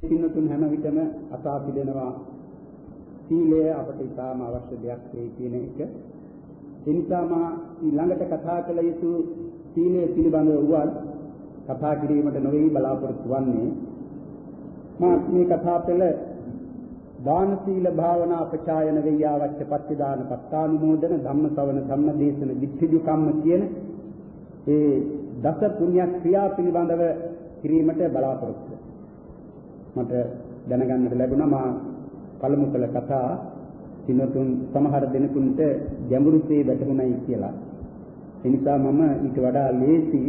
පින්නතුන් හැම විටම අසා පිළිනවා සීලය අපට ඉතාම අවශ්‍ය දෙයක් වේ කියන එක. ඒ නිසා මා ඊළඟට කතා කළ යුතු සීලය පිළිබඳව වුවත් කතා කිරීමට නොවේ බලාපොරොත්තු වන්නේ. මා මේ කතා පෙළ දාන සීල භාවනා අපචායන වෙయ్యවච්ච පත්තිදාන පත්තානුමෝදන ධම්මසවන ධම්මදේශන විච්ඡිදු කම්ම කියන ඒ දස පුණ්‍ය ක්‍රියා පිළිබඳව කිරීමට බලාපොරොත්තු මට දැනගන්නට ලැබුණා මා පළමු කළ කතා සිනතුන් සමහර දෙනෙකුට ගැඹුරුසේ වැටහුණයි කියලා. ඒ නිසා මම ඊට වඩා ලේසි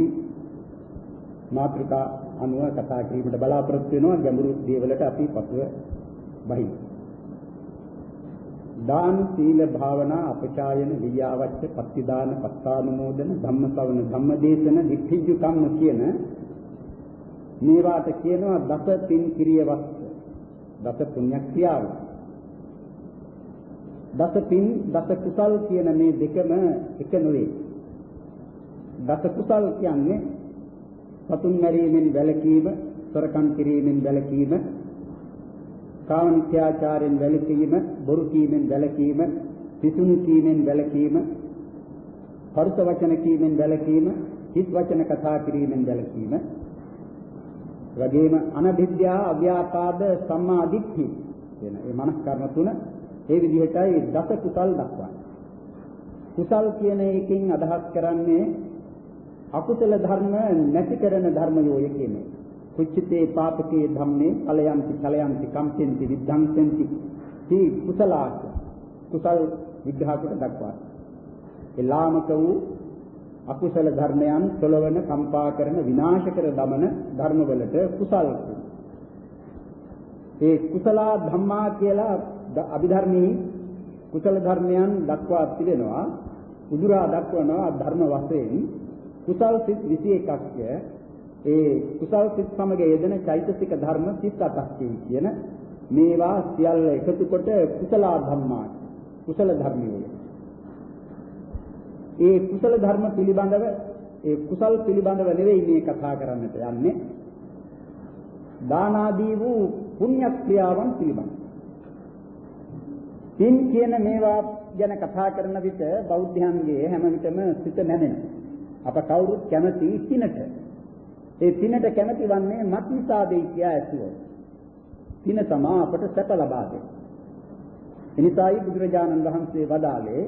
මාතෘකා අනුව කතා කිරීමට බලාපොරොත්තු වෙනවා ගැඹුරු දේවලට අපි පසුව බහි. දාන සීල භාවනා අපචායන වියාවච්ච පත්තිදාන පත්තානුමෝදන ධම්මසවන ධම්මදේශන වික්ඛිජ්ජු කම්ම කියන මේවාට කියනවා දස පින් කිරියවස්ස. දස පුණ්‍ය ක්‍රියාව දස පින් දස කුසල් කියන මේ දෙකම එක නෙවෙයි. දස කුසල් කියන්නේ සතුන් මැරීමෙන් වැළකීම සොරකම් කිරීමෙන් වැළකීම කාමමිත්‍යාචාරයෙන් වැළකීම බොරු කීමෙන් වැළකීම පිසුණු කීමෙන් වැළකීම පරුස වචන කීමෙන් වැළකීම හිස් වචන කතා කිරීමෙන් වැළකීම වගේම අනභිද්‍යා අව්‍යාපාද සම්මා දිට්ඨි කියන මේ මනස් කර්ම තුන ඒ විදිහටයි දස කුසල් දක්වන්නේ. කුසල් කියන එකෙන් අදහස් කරන්නේ අකුසල ධර්ම නැති කරන ධර්මයෝය කියන්නේ. කුච්චිතේ පාපකේ ධම්මේ ඵලයන්ති ඵලයන්ති කම්පෙන්ති විද්ධංසෙන්ති තී කුසලාස කුසල් විග්‍රහ කොට දක්වනවා. ඒ ලාමක වූ අකුසල ධර්මයන් සොලවන කම්පා කරන විනාශ කර දමන ධර්මවලට කුසල්. ඒ කුසල ධම්මා කියලා අභිධර්මී කුසල ධර්මයන් දක්වා තිබෙනවා. උදුරා දක්වනවා ධර්ම වශයෙන්. කුසල් සිත් 21ක් ඒ කුසල් සිත් සමග යෙදෙන චෛතසික ධර්ම 38ක් කියන මේවා සියල්ල එකතු කොට කුසල ධම්මා කුසල ධර්මියෝය ඒ කුසල ධර්ම පිළිබඳව ඒ කුසල් පිළිබඳව නෙවෙයි මේ කතා කරන්නට යන්නේ. දාන ආදී වූ පුණ්‍ය ක්‍රියාවන් පිළිබඳව. පින් කියන මේවා ගැන කතා කරන විට බෞද්ධයන්ගේ හැම විටම සිත නැමෙනවා. අප කවුරුත් කැමති පිනට. ඒ පිනට කැමති වන්නේ මත් නිසාදේ කියා ඇසුවෝ. පින තමා අපට සැප ලබා දෙන්නේ. එනිසායි බුදුරජාණන් වහන්සේ වදාළේ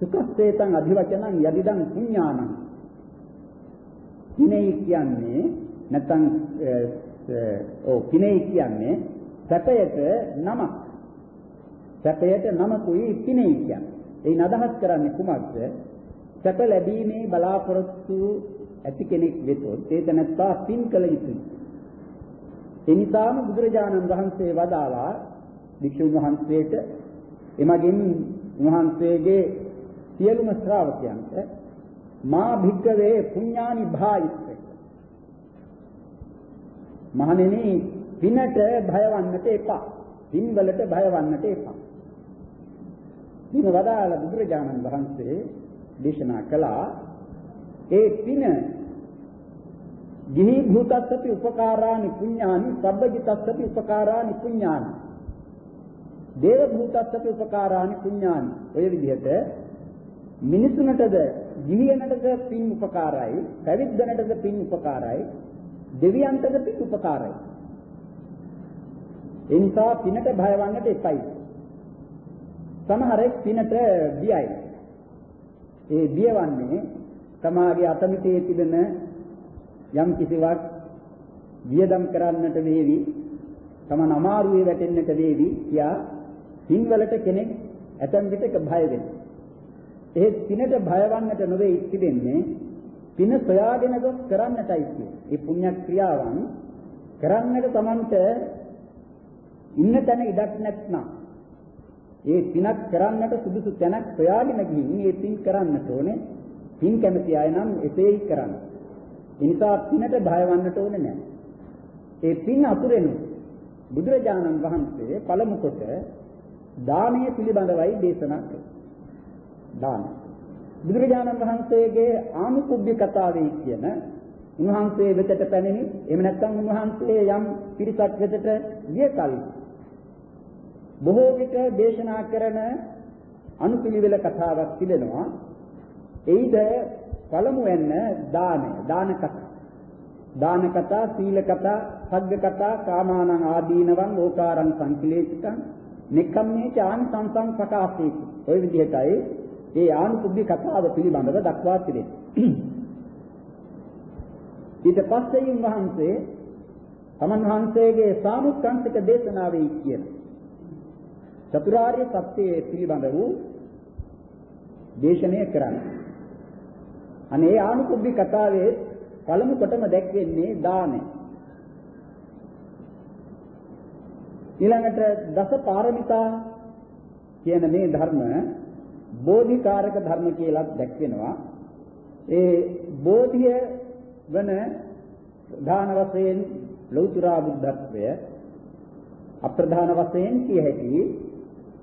සුඛස්සේතං අධිවචනං යදිදං පුඤ්ඤානං කිනේ කියන්නේ නැත්නම් ඔව් කිනේ කියන්නේ සැපයට නමක්. සැපයට නමකුයි කිනේ කියන්නේ. එයින් අදහස් කරන්නේ කුමක්ද? සැප ලැබීමේ බලාපොරොත්තු ඇති කෙනෙක් වෙතොත් ඒක නැත්තා පින් කළ යුතුයි. එනිසාම බුදුරජාණන් වහන්සේ වදාලා වික්ෂුන් වහන්සේට එමගින් උන්වහන්සේගේ සියලුම ශ්‍රාවකයන්ට මා භික්කවේ පුඤ්ඤානි භායිත්‍ය මහණෙනි පිනට භයවන්නට එපා. පින්වලට භයවන්නට එපා. දින වදාළ බුදුරජාණන් වහන්සේ දේශනා කළා ඒ පින ගිහි භූතස්සති උපකාරානි පුඤ්ඤානි සබ්බජිතස්සති උපකාරානි පුඤ්ඤානි. දේව භූතස්සති උපකාරානි පුඤ්ඤානි. ඔය විදිහට මිනිසුන්ටද ගිහියනටද පින් උපකාරයි පැවිද්දනටද පින් උපකාරයි දෙවියන්ටද පින් උපකාරයි. ඒ නිසා පිනට භයවන්නට එපයි. සමහරෙක් පිනට බියයි. ඒ බියවන්නේ තමාගේ අතමිතේ තිබෙන යම් කිසිවක් වියදම් කරන්නට වේවි තමන් අමාරුවේ වැටෙන්නට වේවි කියා පින්වලට කෙනෙක් ඇතන් විටක බය වෙනවා ඒ පිනට භයවන්නට නොවේ ඉතිදෙන්නේ පින සොයාගෙන ගොස් කරන්නටයි කියන්නේ. මේ පුණ්‍ය ක්‍රියාවන් කරන්නට Tamanට ඉන්න තැන ඉඩක් නැත්නම් ඒ පිනක් කරන්නට සුදුසු තැනක් සොයාගෙන ගිහින් මේ පින් කරන්නට ඕනේ. පින් කැමති අය නම් එසේයි කරන්න. ඒ නිසා පිනට භයවන්නට ඕනේ නැහැ. ඒ පින් අතුරෙනු බුදුරජාණන් වහන්සේ පළමු කොට දානය පිළිබඳවයි දේශනා කළේ. දාන. බුදුරජාණන් වහන්සේගේ ආනුකුබ්බ්‍ය කතාවේ කියන උන්වහන්සේ වෙතට පැමිණි එහෙම නැත්නම් උන්වහන්සේ යම් පිරිසක් වෙතට ගිය කල බොහෝ විට දේශනා කරන අනුපිළිවෙල කතාවක් තිබෙනවා. එයිද පළමුවෙන්න දානය දාන කතා. දාන කතා සීල කතා සග්ග කතා කාමානං ආදීනවං ඕකාරං සංකලේශිතං නිකම්මේ චාන් සංසං ප්‍රකාශේ ඔය විදිහටයි ඒ ආනුපුබ්බි කතාව පිළිබඳව දක්වා තිබෙන්නේ ඊට පස්සේ උන්වහන්සේ තමන් වහන්සේගේ සාමුක්ඛංශික දේශනාවේ කියන චතුරාර්ය සත්‍යයේ පිළිබඳ වූ දේශනය කරන්නේ. අනේ ආනුකුබ්බි කතාවේ පළමු කොටම දැක්වෙන්නේ දානය. ඊළඟට දස පාරමිතා කියන මේ ධර්ම බෝධිකාරක ධර්ම කියලා දැක්වෙනවා. ඒ බෝධිය වන ප්‍රධාන වශයෙන් ලෞතර බුද්ධත්වය අප්‍රධාන වශයෙන් කිය හැකි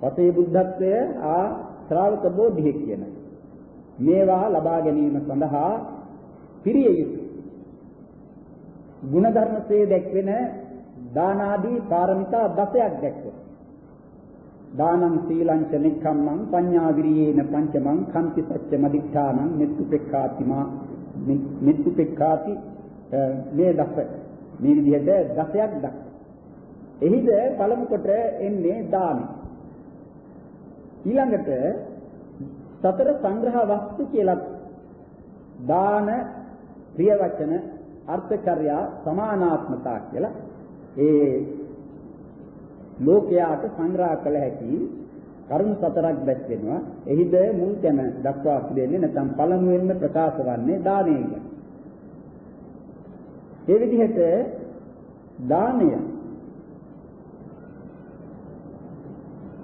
පසේ බුද්ධත්වය ආ ශ්‍රාවක බෝධිය කියන. මේවා ලබා ගැනීම සඳහා පිරිය යුතු ಗುಣධර්මසේ දැක්වෙන දානාදී පාරමිතා දසයක් දැක්වෙනවා. දානං සීලං ච නික්ඛම්මං පඤ්ඤා විරියේන පංචමං කන්ති සච්ච මදිඨානං මෙත්තු පෙක්ඛාතිමා මෙත්තු පෙක්ඛාති මේ දස. මේ විදිහට දසයක් දක්වනවා එහිද පළමු කොට එන්නේ දානයි. ඊළඟට සතර සංග්‍රහ වස්තු කියලා දාන ප්‍රිය වචන අර්ථචර්යා සමානාත්මතා කියලා. ඒ ලෝකයාට සංග්‍රහ කළ හැකි කරුණු සතරක් දැක්වෙනවා එහිද මුල් තැන දක්වා තිබෙන්නේ නැත්නම් පළමුවෙන්ම ප්‍රකාශ වන්නේ දානය කියන. ඒ විදිහට දානය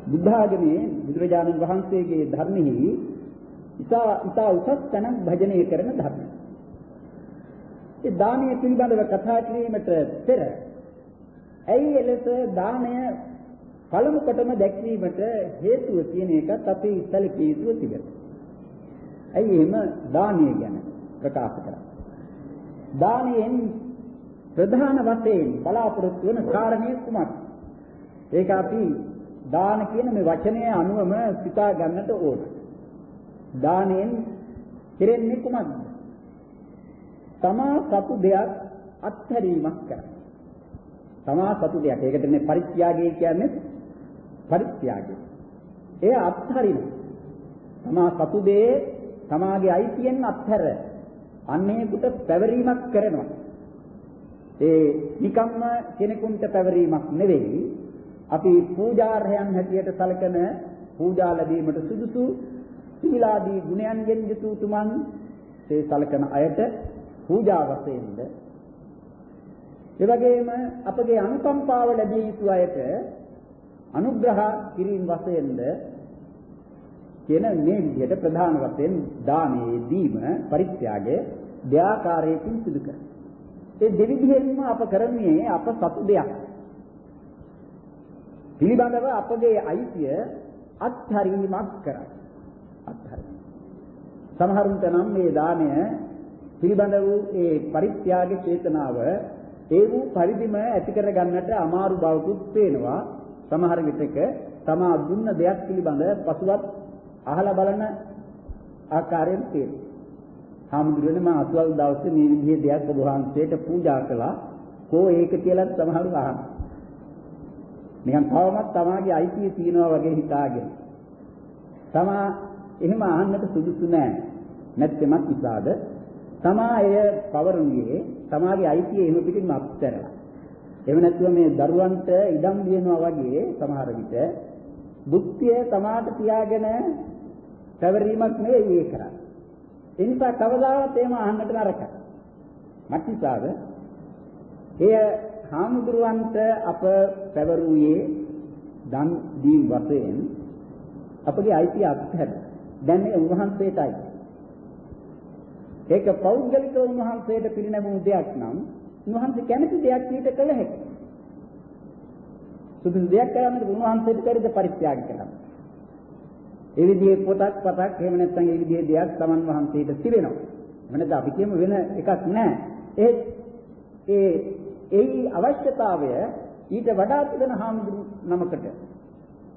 බුද්ධ ආගමේ බුදුරජාණන් වහන්සේගේ ධර්මෙහි ඉතා ඉතා උසස් තැනක් භජනය කරන ධර්ම. ඒ දානය පිළිබඳව කතා කිරීමට පෙර ඇයි එලෙස දානය පළමු කොටම දැක්වීමට හේතුව කියන එකත් අපි සැලකිය යුතු තිබෙනවා. ඇයි එහෙම දානය ගැන ප්‍රකාශ කරන්නේ? දානයෙන් ප්‍රධාන වශයෙන් බලාපොරොත්තු වන කාරණේ කුමක්ද? ඒක අපි දාන කියන මේ වචනය අනුවම සිතා ගන්නට ඕන. දාණයෙන් කෙරෙන්නේ කුමක්ද? තමා සතු දෙයක් අත්හැරීමක් කරන. තමා සතු දෙයක්. ඒකට මේ පරිත්‍යාගය කියන්නේ පරිත්‍යාගය. එය අත්හරින. තමා සතු දේ තමාගේ අයිතියෙන් අත්හැර අන්නේකට පැවරීමක් කරනවා. ඒ නිකම්ම කෙනෙකුට පැවරීමක් නෙවෙයි අපි පූජාර්හයන් හැටියට සැලකන පූජා ලැබීමට සුදුසු සීලාදී ගුණයන්ගෙන් යුතු තුමන් ඒ සැලකන අයට පූජා වශයෙන්ද ඒ වගේම අපගේ අනුකම්පාව ලැබිය යුතු අයට අනුග්‍රහ කිරීම වශයෙන්ද කියන මේ විදිහට ප්‍රධාන වශයෙන් දානයේ දීම පරිත්‍යාගය දෙආකාරයකින් සිදු කරනවා. ඒ දෙවිදිහෙන්ම අප කරන්නේ අප සතු දෙයක්. පිළිබඳව අපගේ අයිතිය අත්හරීමක් කරයි. අත්හරින. සමහරුන්ට නම් මේ දාණය පිළිබඳ වූ ඒ පරිත්‍යාග චේතනාව ඒ වූ පරිදිම ඇති කර ගන්නට අමාරු බවකුත් පේනවා. සමහර විටක තමා දුන්න දෙයක් පිළිබඳ පසුවත් අහලා බලන ආකාරයෙන් තේරෙනවා. හාමුදුරනේ මා අසවල් දවසේ මේ විදිහේ දෙයක් ඔබ වහන්සේට පූජා කළා. කෝ ඒක කියලා සමහරු අහනවා. නිකන් තවමත් තමාගේ අයිතිය තියනවා වගේ හිතාගෙන. තමා එහෙම අහන්නට සුදුසු නෑ. නැත්teමත් නිසාද තමා එය පවරුන්නේ තමාගේ අයිතිය එහෙම පිටින්ම අත්හැරලා. එහෙම නැත්නම් මේ දරුවන්ට ඉඩම් දෙනවා වගේ සමහර විට බුද්ධිය තමාට තියාගෙන පැවරීමක් නෙවෙයි ඒ කරන්නේ. ඒ නිසා කවදාවත් එහෙම අහන්නට නරකයි. මක්නිසාද? එය හාමුදුරුවන්ට අප පැවරුවේ දන් දීම් වශයෙන් අපගේ අයිතිය අත්හැර දැන් මේ උන්වහන්සේටයි ඒක පෞද්ගලික උන්වහන්සේට පිරිනැමුණු දෙයක් නම් උන්වහන්සේ කැමති දෙයක් ඊට කළ හැකියි සුදුසු දෙයක් කරන්නට උන්වහන්සේට පෙරද පරිත්‍යාග කරන්න ඒ විදිහේ පොතක් පතක් එහෙම නැත්නම් ඒ විදිහේ දෙයක් Taman වහන්සේට තිබෙනවා එහෙම නැත්නම් අපි කියමු වෙන එකක් නැහැ ඒ ඒ ඒ අවශ්‍යතාවය ඊට වඩා තිබෙන හාමුදුරු නමකට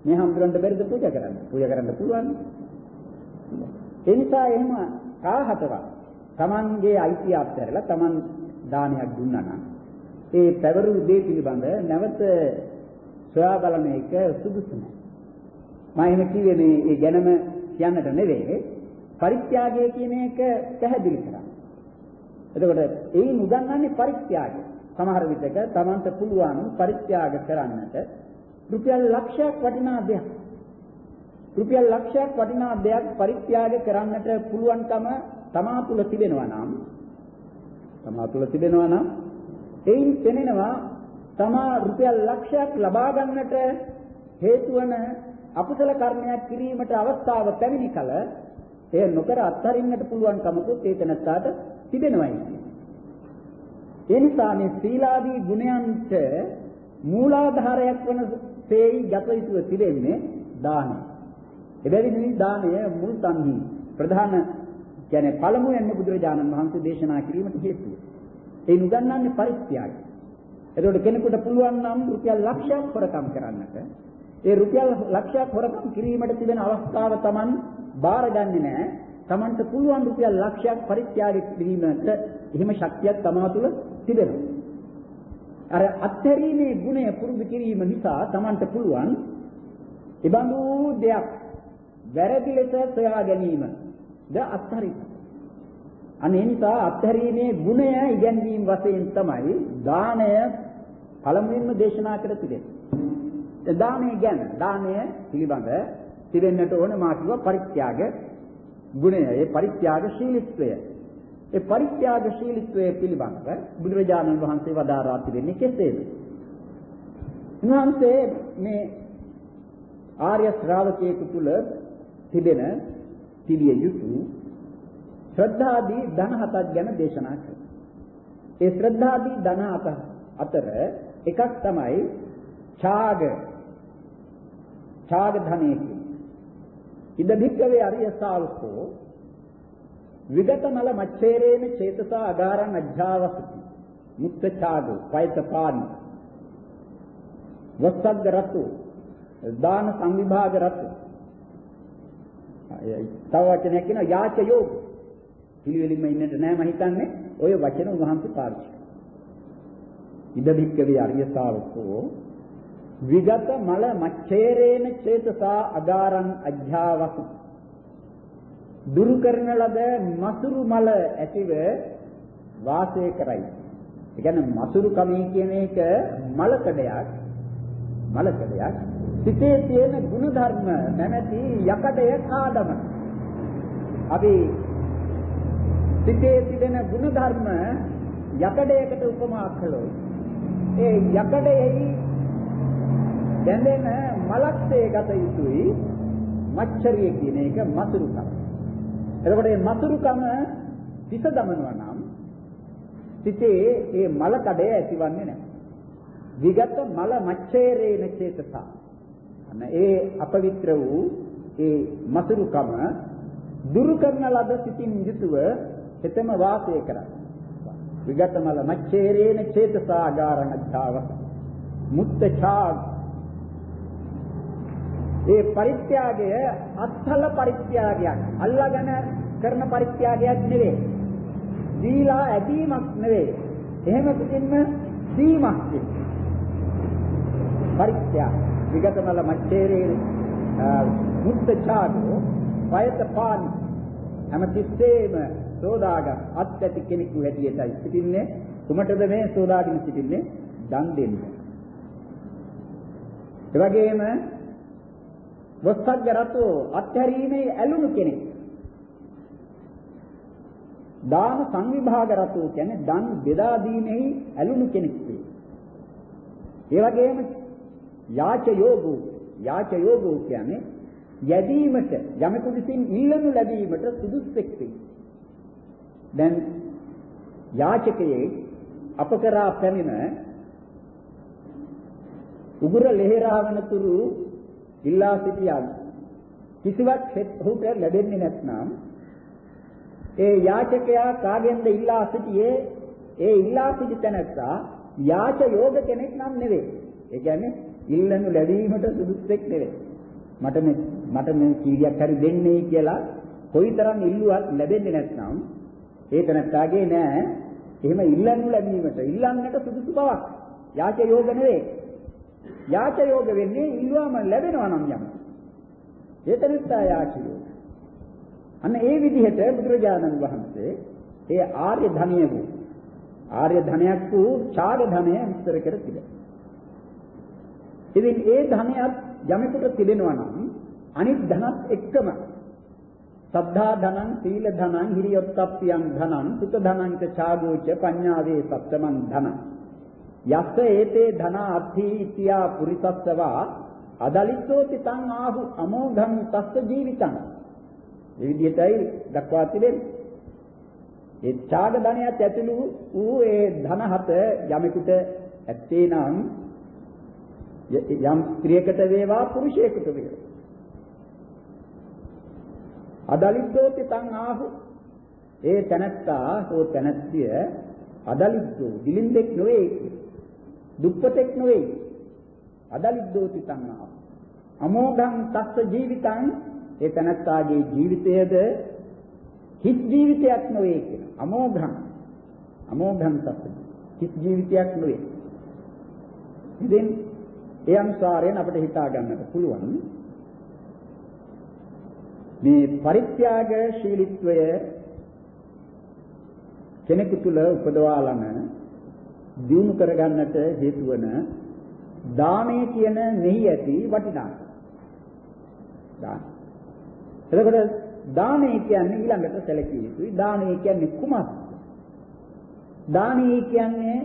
මේ හාමුදුරන්ට බැරිද පූජා කරන්න? පූජා කරන්න පුළුවන්. ඒ නිසා එහෙම කාහතවත් Tamanගේ අයිතිය අත්හැරලා Taman දානයක් දුන්නා නම් ඒ පැවරු දේ පිළිබඳ නැවත සොයා බලන එක සුදුසු නෑ. මම එහෙම කිව්වේ මේ ඒ ගැනම කියන්නට නෙවෙයි පරිත්‍යාගය කියන එක පැහැදිලි කරා. එතකොට ඒ නුගන්වන්නේ පරිත්‍යාගය. සමහර විටක Tamanට පුළුවන් පරිත්‍යාග කරන්නට රුපියල් ලක්ෂයක් වටිනා දෙයක්. රුපියල් ලක්ෂයක් වටිනා දෙයක් පරිත්‍යාග කරන්නට පුළුවන්කම තමා තුළ තිබෙනවා නම් තමා තුළ තිබෙනවා නම් එයින් පෙනෙනවා තමා රුපියල් ලක්ෂයක් ලබා ගන්නට හේතු වන අකුසල කර්මයක් කිරීමට අවස්ථාව පැමිණි කල එය නොකර අත්හරින්නට පුළුවන් කමකුත් ඒ තැනට තිබෙනවායි. ඒ නිසා මේ සීලාදී ගුණයන්ට මූලාධාරයක් වන තේයි ගත යුතුව තිබෙන්නේ දානය. එබැවින් මේ දානය මුල් තන්හි ප්‍රධාන කියන්නේ පළමුවෙන්ම බුදුරජාණන් වහන්සේ දේශනා කිරීමට හේතුව. ඒ නුගන්වන්නේ පරිත්‍යාගය. එතකොට කෙනෙකුට පුළුවන් නම් රුපියල් ලක්ෂයක් හොරකම් කරන්නට ඒ රුපියල් ලක්ෂයක් හොරකම් කිරීමට තිබෙන අවස්ථාව Taman බාරගන්නේ නැහැ. Tamanට පුළුවන් රුපියල් ලක්ෂයක් පරිත්‍යාග කිරීමට එහෙම ශක්තියක් තමා තුළ තිබෙනවා. අර අත්හැරීමේ ගුණය පුරුදු කිරීම නිසා Tamanට පුළුවන් ඉබඳු දෙයක් වැරදි ලෙස සොයා ගැනීම ද අත්හරින්න. අනේ නිසා අත්හැරීමේ ගුණය ඉගැන්වීම වශයෙන් තමයි දාණය පළමුවෙන්ම දේශනා කර තිබෙන්නේ. දාණය ගැන දාණය පිළිබඳ තිබෙන්නට ඕන මා කිව්ව පරිත්‍යාග ගුණය. ඒ පරිත්‍යාග ශීලීත්වය. ඒ පරිත්‍යාග ශීලීත්වය පිළිබඳව බුදුරජාණන් වහන්සේ වදාරා තිබෙන්නේ කෙසේද? උන්වහන්සේ මේ ආර්ය ශ්‍රාවකයෙකු තුල තිබෙන තිබිය යුතු ශ්‍රද්ධාදී ධන හතක් ගැන දේශනා කළා. ඒ ශ්‍රද්ධාදී ධන හත අතර එකක් තමයි ඡාග ඡාග ධනෙ කියන්නේ. ඉද භික්කවේ අරිය ශාවකෝ විගතමල මච්ඡේරේන චේතසා අගාරං අජ්ජාවසති මුක්ත ඡාගෝ පයිතපානි වස්සග්ග රතු දාන සංවිභාග රතු තව වචනයක් කියනවා යාච යෝග. පිළිවෙලින්ම ඉන්නට නෑ මම හිතන්නේ ඔය වචන උන්වහන්සේ පාවිච්චි කරා. ඉද භික්කවේ අරිය ශාවකෝ විගත මල මච්ඡේරේන චේතසා අගාරං අධ්‍යාවසු දුරු කරන ලද මසුරු මල ඇතිව වාසය කරයි. ඒ කියන්නේ මසුරු කමී කියන එක මලකඩයක් මලකඩයක් සිතේ තියෙන ಗುಣධර්ම නැමැති යකඩය කාදම. අපි සිතේ තිබෙන ಗುಣධර්ම යකඩයකට උපමා කළොත් ඒ යකඩයෙහි දැඳෙන මලක්සේ ගත යුතුයි මච්චරිය කියන එක මතුරුකම. එතකොට මේ මතුරුකම පිස දමනවා නම් සිතේ මේ මල කඩය ඇතිවන්නේ නැහැ. විගත මල මච්චේරේන චේතසා ඒ අපවිත්‍ර වූ ඒ මසුරුකම දුරු කරන ලද සිතින් යුතුව හිතම වාසය කරයි. විගතමල මච්ඡේරේන චේතසාගාරණ ඡාව මුත්තචාග ඒ පරිත්‍යාගය අත්හල පරිත්‍යාගයක් අල්ලාගෙන කරන පරිත්‍යාගයක් නෙවෙයි. දීලා ඇදීමක් නෙවෙයි. එහෙම පිටින්ම දීමක් පරිත්‍යාග විගතමල මච්ඡේරේ මුත්තචාගෝ වයතපාන හැමතිස්සෙම සෝදාගත් අත් ඇති කෙනෙකු හැටියටයි සිටින්නේ කුමටද මේ සෝදාගෙන සිටින්නේ දන් දෙන්න. ඒ වගේම වස්සග්ග රතෝ අත්හැරීමේ ඇලුණු කෙනෙක්. දාන සංවිභාග රතෝ කියන්නේ දන් බෙදා දීමේ ඇලුණු කෙනෙක්. ඒ වගේම යාච යෝගෝ යාච යෝගෝ කියන්නේ යැදීමට යමෙකු විසින් ඉල්ලනු ලැබීමට සුදුස්සෙක් වේ. දැන් යාචකයේ අප කරා පැමිණ උගුර ලෙහෙරාවන තුරු ඉල්ලා සිටියා කිසිවක් ඔහුට ලැබෙන්නේ නැත්නම් ඒ යාචකයා කාගෙන්ද ඉල්ලා සිටියේ ඒ ඉල්ලා සිටි තැනත්තා යාච යෝග කෙනෙක් නම් නෙවෙයි. ඒ කියන්නේ ඉල්ලනු ලැබීමට සුදුස්සෙක් නෙවෙයි. මට මේ මට මේ කීයක් හරි දෙන්නේ කියලා කොයිතරම් ඉල්ලුවත් ලැබෙන්නේ නැත්නම් ඒ තැනත්තාගේ නෑ එහෙම ඉල්ලනු ලැබීමට ඉල්ලන්නට සුදුසු බවක්. යාච යෝග නෙවෙයි. යාච යෝග වෙන්නේ ඉල්ලුවම ලැබෙනවා නම් යම. ඒ තැනත්තා යාච යෝග. අන්න ඒ විදිහට බුදුරජාණන් වහන්සේ ඒ ආර්ය ධනිය වූ ආර්ය ධනයක් වූ ඡාග ධනය විස්තර කර තිබෙනවා. ඉතින් ඒ ධනයත් යමෙකුට තිබෙනවා නම් අනිත් ධනත් එක්කම සද්ධා ධනං සීල ධනං හිරියොත්ප්පියං ධනං සුත ධනං ච ඡාගෝච පඤ්ඤාවේ සත්තමං ධනං. යස්ස ඒතේ ධන අත්ථි ඉතියා පුරිසස්සවා අදලිස්සෝති තං ආහු අමෝඝං තස්ස ජීවිතං. මේ විදිහටයි දක්වා තිබෙන්නේ. ඒ ඡාග ධනයත් ඇතුළු වූ ඒ ධන හත යමෙකුට ඇත්තේ නම් යම් ස්ත්‍රියකට වේවා පුරුෂයෙකුට වේවා. අදලිද්දෝති තං ආහු ඒ තනත්තා හෝ තනත්තිය අදලිද්දෝ දිලින්දෙක් නොවේ. දුප්පතෙක් නොවේ. අදලිද්දෝති තං ආහු අමෝඝං තස්ස ජීවිතං. ඒ තනත්තාගේ ජීවිතයද හිත් ජීවිතයක් නොවේ කියන. අමෝඝං. අමෝඝං තස්ස හිත් ජීවිතයක් නොවේ. ඉතින් ඒ අනුසාරයෙන් අපිට හිතා ගන්නට පුළුවන් මේ පරිත්‍යාගශීලීත්වය කෙනෙකු තුළ උපදවාලන දියුණු කරගන්නට හේතු වන දානය කියන මෙහි ඇති වටිනාකම. දාන. එතකොට දානය කියන්නේ ඊළඟට සැලකිය යුතුයි. දානය කියන්නේ කුමක්ද? දානය කියන්නේ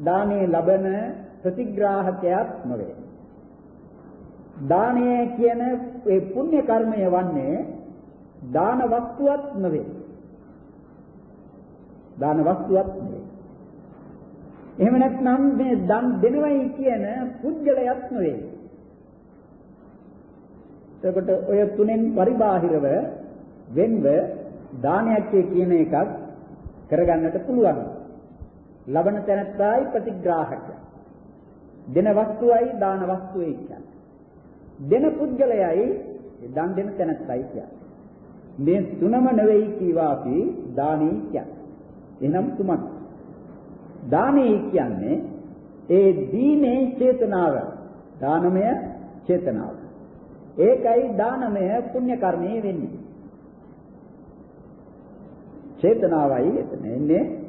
දානේ ලබන ප්‍රතිග්‍රාහකයක් නොවේ. දානය කියන ඒ පුණ්‍ය කර්මය වන්නේ දාන වස්තුවක් නෙවෙයි. දාන වස්තුවක් නෙවෙයි. එහෙම නැත්නම් මේ දන් දෙනවයි කියන පුද්ගලයක් නෙවෙයි. එතකොට ඔය තුනෙන් පරිබාහිරව වෙන්ව දානයක් කියන එකක් කරගන්නට පුළුවන්. ලබන තැනත්තායි ප්‍රතිග්‍රාහකය. දෙන වස්තුවයි දාන වස්තුවයි කියන්නේ. දෙන පුද්ගලයයි දන් දෙන තැනත්තයි කියන්නේ. මේ තුනම නෙවෙයි කීවා අපි දානී කියන්නේ. එහෙනම් තුමක්. දානී කියන්නේ ඒ දීනේ චේතනාව. දානමය චේතනාව. ඒකයි දානමය පුණ්‍ය කර්මයේ වෙන්නේ. චේතනාවයි එතන එන්නේ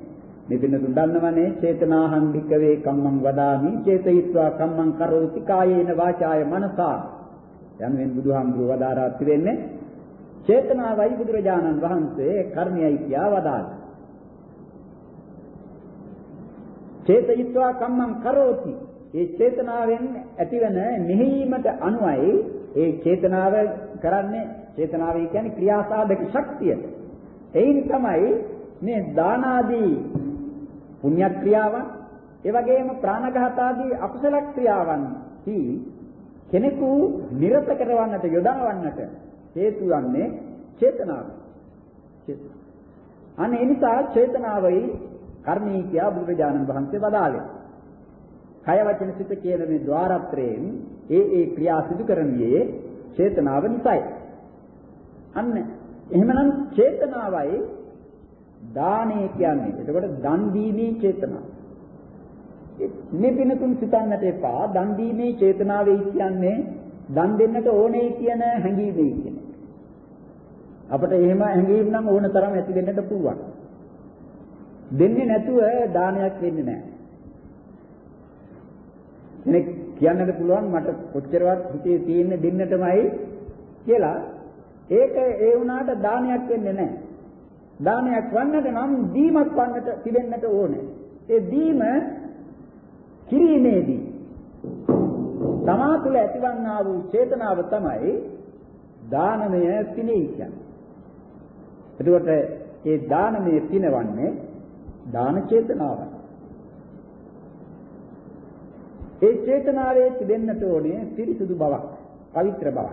මේ පින්නතුන් දන්නවනේ චේතනාහං වික්කවේ කම්මං වදාමි චේතයිත්වා කම්මං කරෝති කායේන වාචාය මනසා යනුවෙන් බුදුහාමුදුරුව වදාරා තිබෙන්නේ චේතනාවයි බුදුරජාණන් වහන්සේ කර්මයයි කියා වදාළා. චේතයිත්වා කම්මං කරෝති ඒ චේතනාවෙන් ඇතිවන මෙහෙයීමට අනුවයි ඒ චේතනාව කරන්නේ චේතනාව කියන්නේ ක්‍රියාසාධක ශක්තිය. එයින් තමයි මේ දාන ආදී පුණ්‍ය ක්‍රියාවන් ඒ වගේම ප්‍රාණඝාත ආදී අකුසල ක්‍රියාවන් හි කෙනෙකු නිරත කරවන්නට යොදාවන්නට හේතු වන්නේ චේතනාව. අනේ ඒ නිසා චේතනාවයි කර්මී කියා බුදුරජාණන් වහන්සේ වදාළේ. කය වචන සිත කියන මේ ద్వාරත්‍රයෙන් ඒ ඒ ක්‍රියා සිදු කරන්නේ චේතනාව නිසායි. අන්න එහෙමනම් චේතනාවයි දානය කියන්නේ. එතකොට දන් දීමේ චේතනාව. මේ පිනතුන් සිතන්නට එපා දන් දීමේ චේතනාවේ කියන්නේ දන් දෙන්නට ඕනේ කියන හැඟීමේ කියන එක. අපිට එහෙම හැඟීම් නම් ඕන තරම් ඇති වෙන්නට පුළුවන්. දෙන්නේ නැතුව දානයක් වෙන්නේ නැහැ. කෙනෙක් කියන්නට පුළුවන් මට කොච්චරවත් හිතේ තියෙන දෙන්නටමයි කියලා ඒක ඒ වුණාට දානයක් වෙන්නේ නැහැ. දානයක් වන්නට නම් දීමක් වන්නට තිබෙන්නට ඕනේ. ඒ දීම කිරීමේදී තමා තුළ ඇතිවන්නා වූ චේතනාව තමයි දානමය පිනෙයි කියන්නේ. එතකොට ඒ දානමය පිනවන්නේ දාන චේතනාවයි. ඒ චේතනාවේ තිබෙන්නට ඕනේ පිරිසුදු බවක්, පවිත්‍ර බවක්.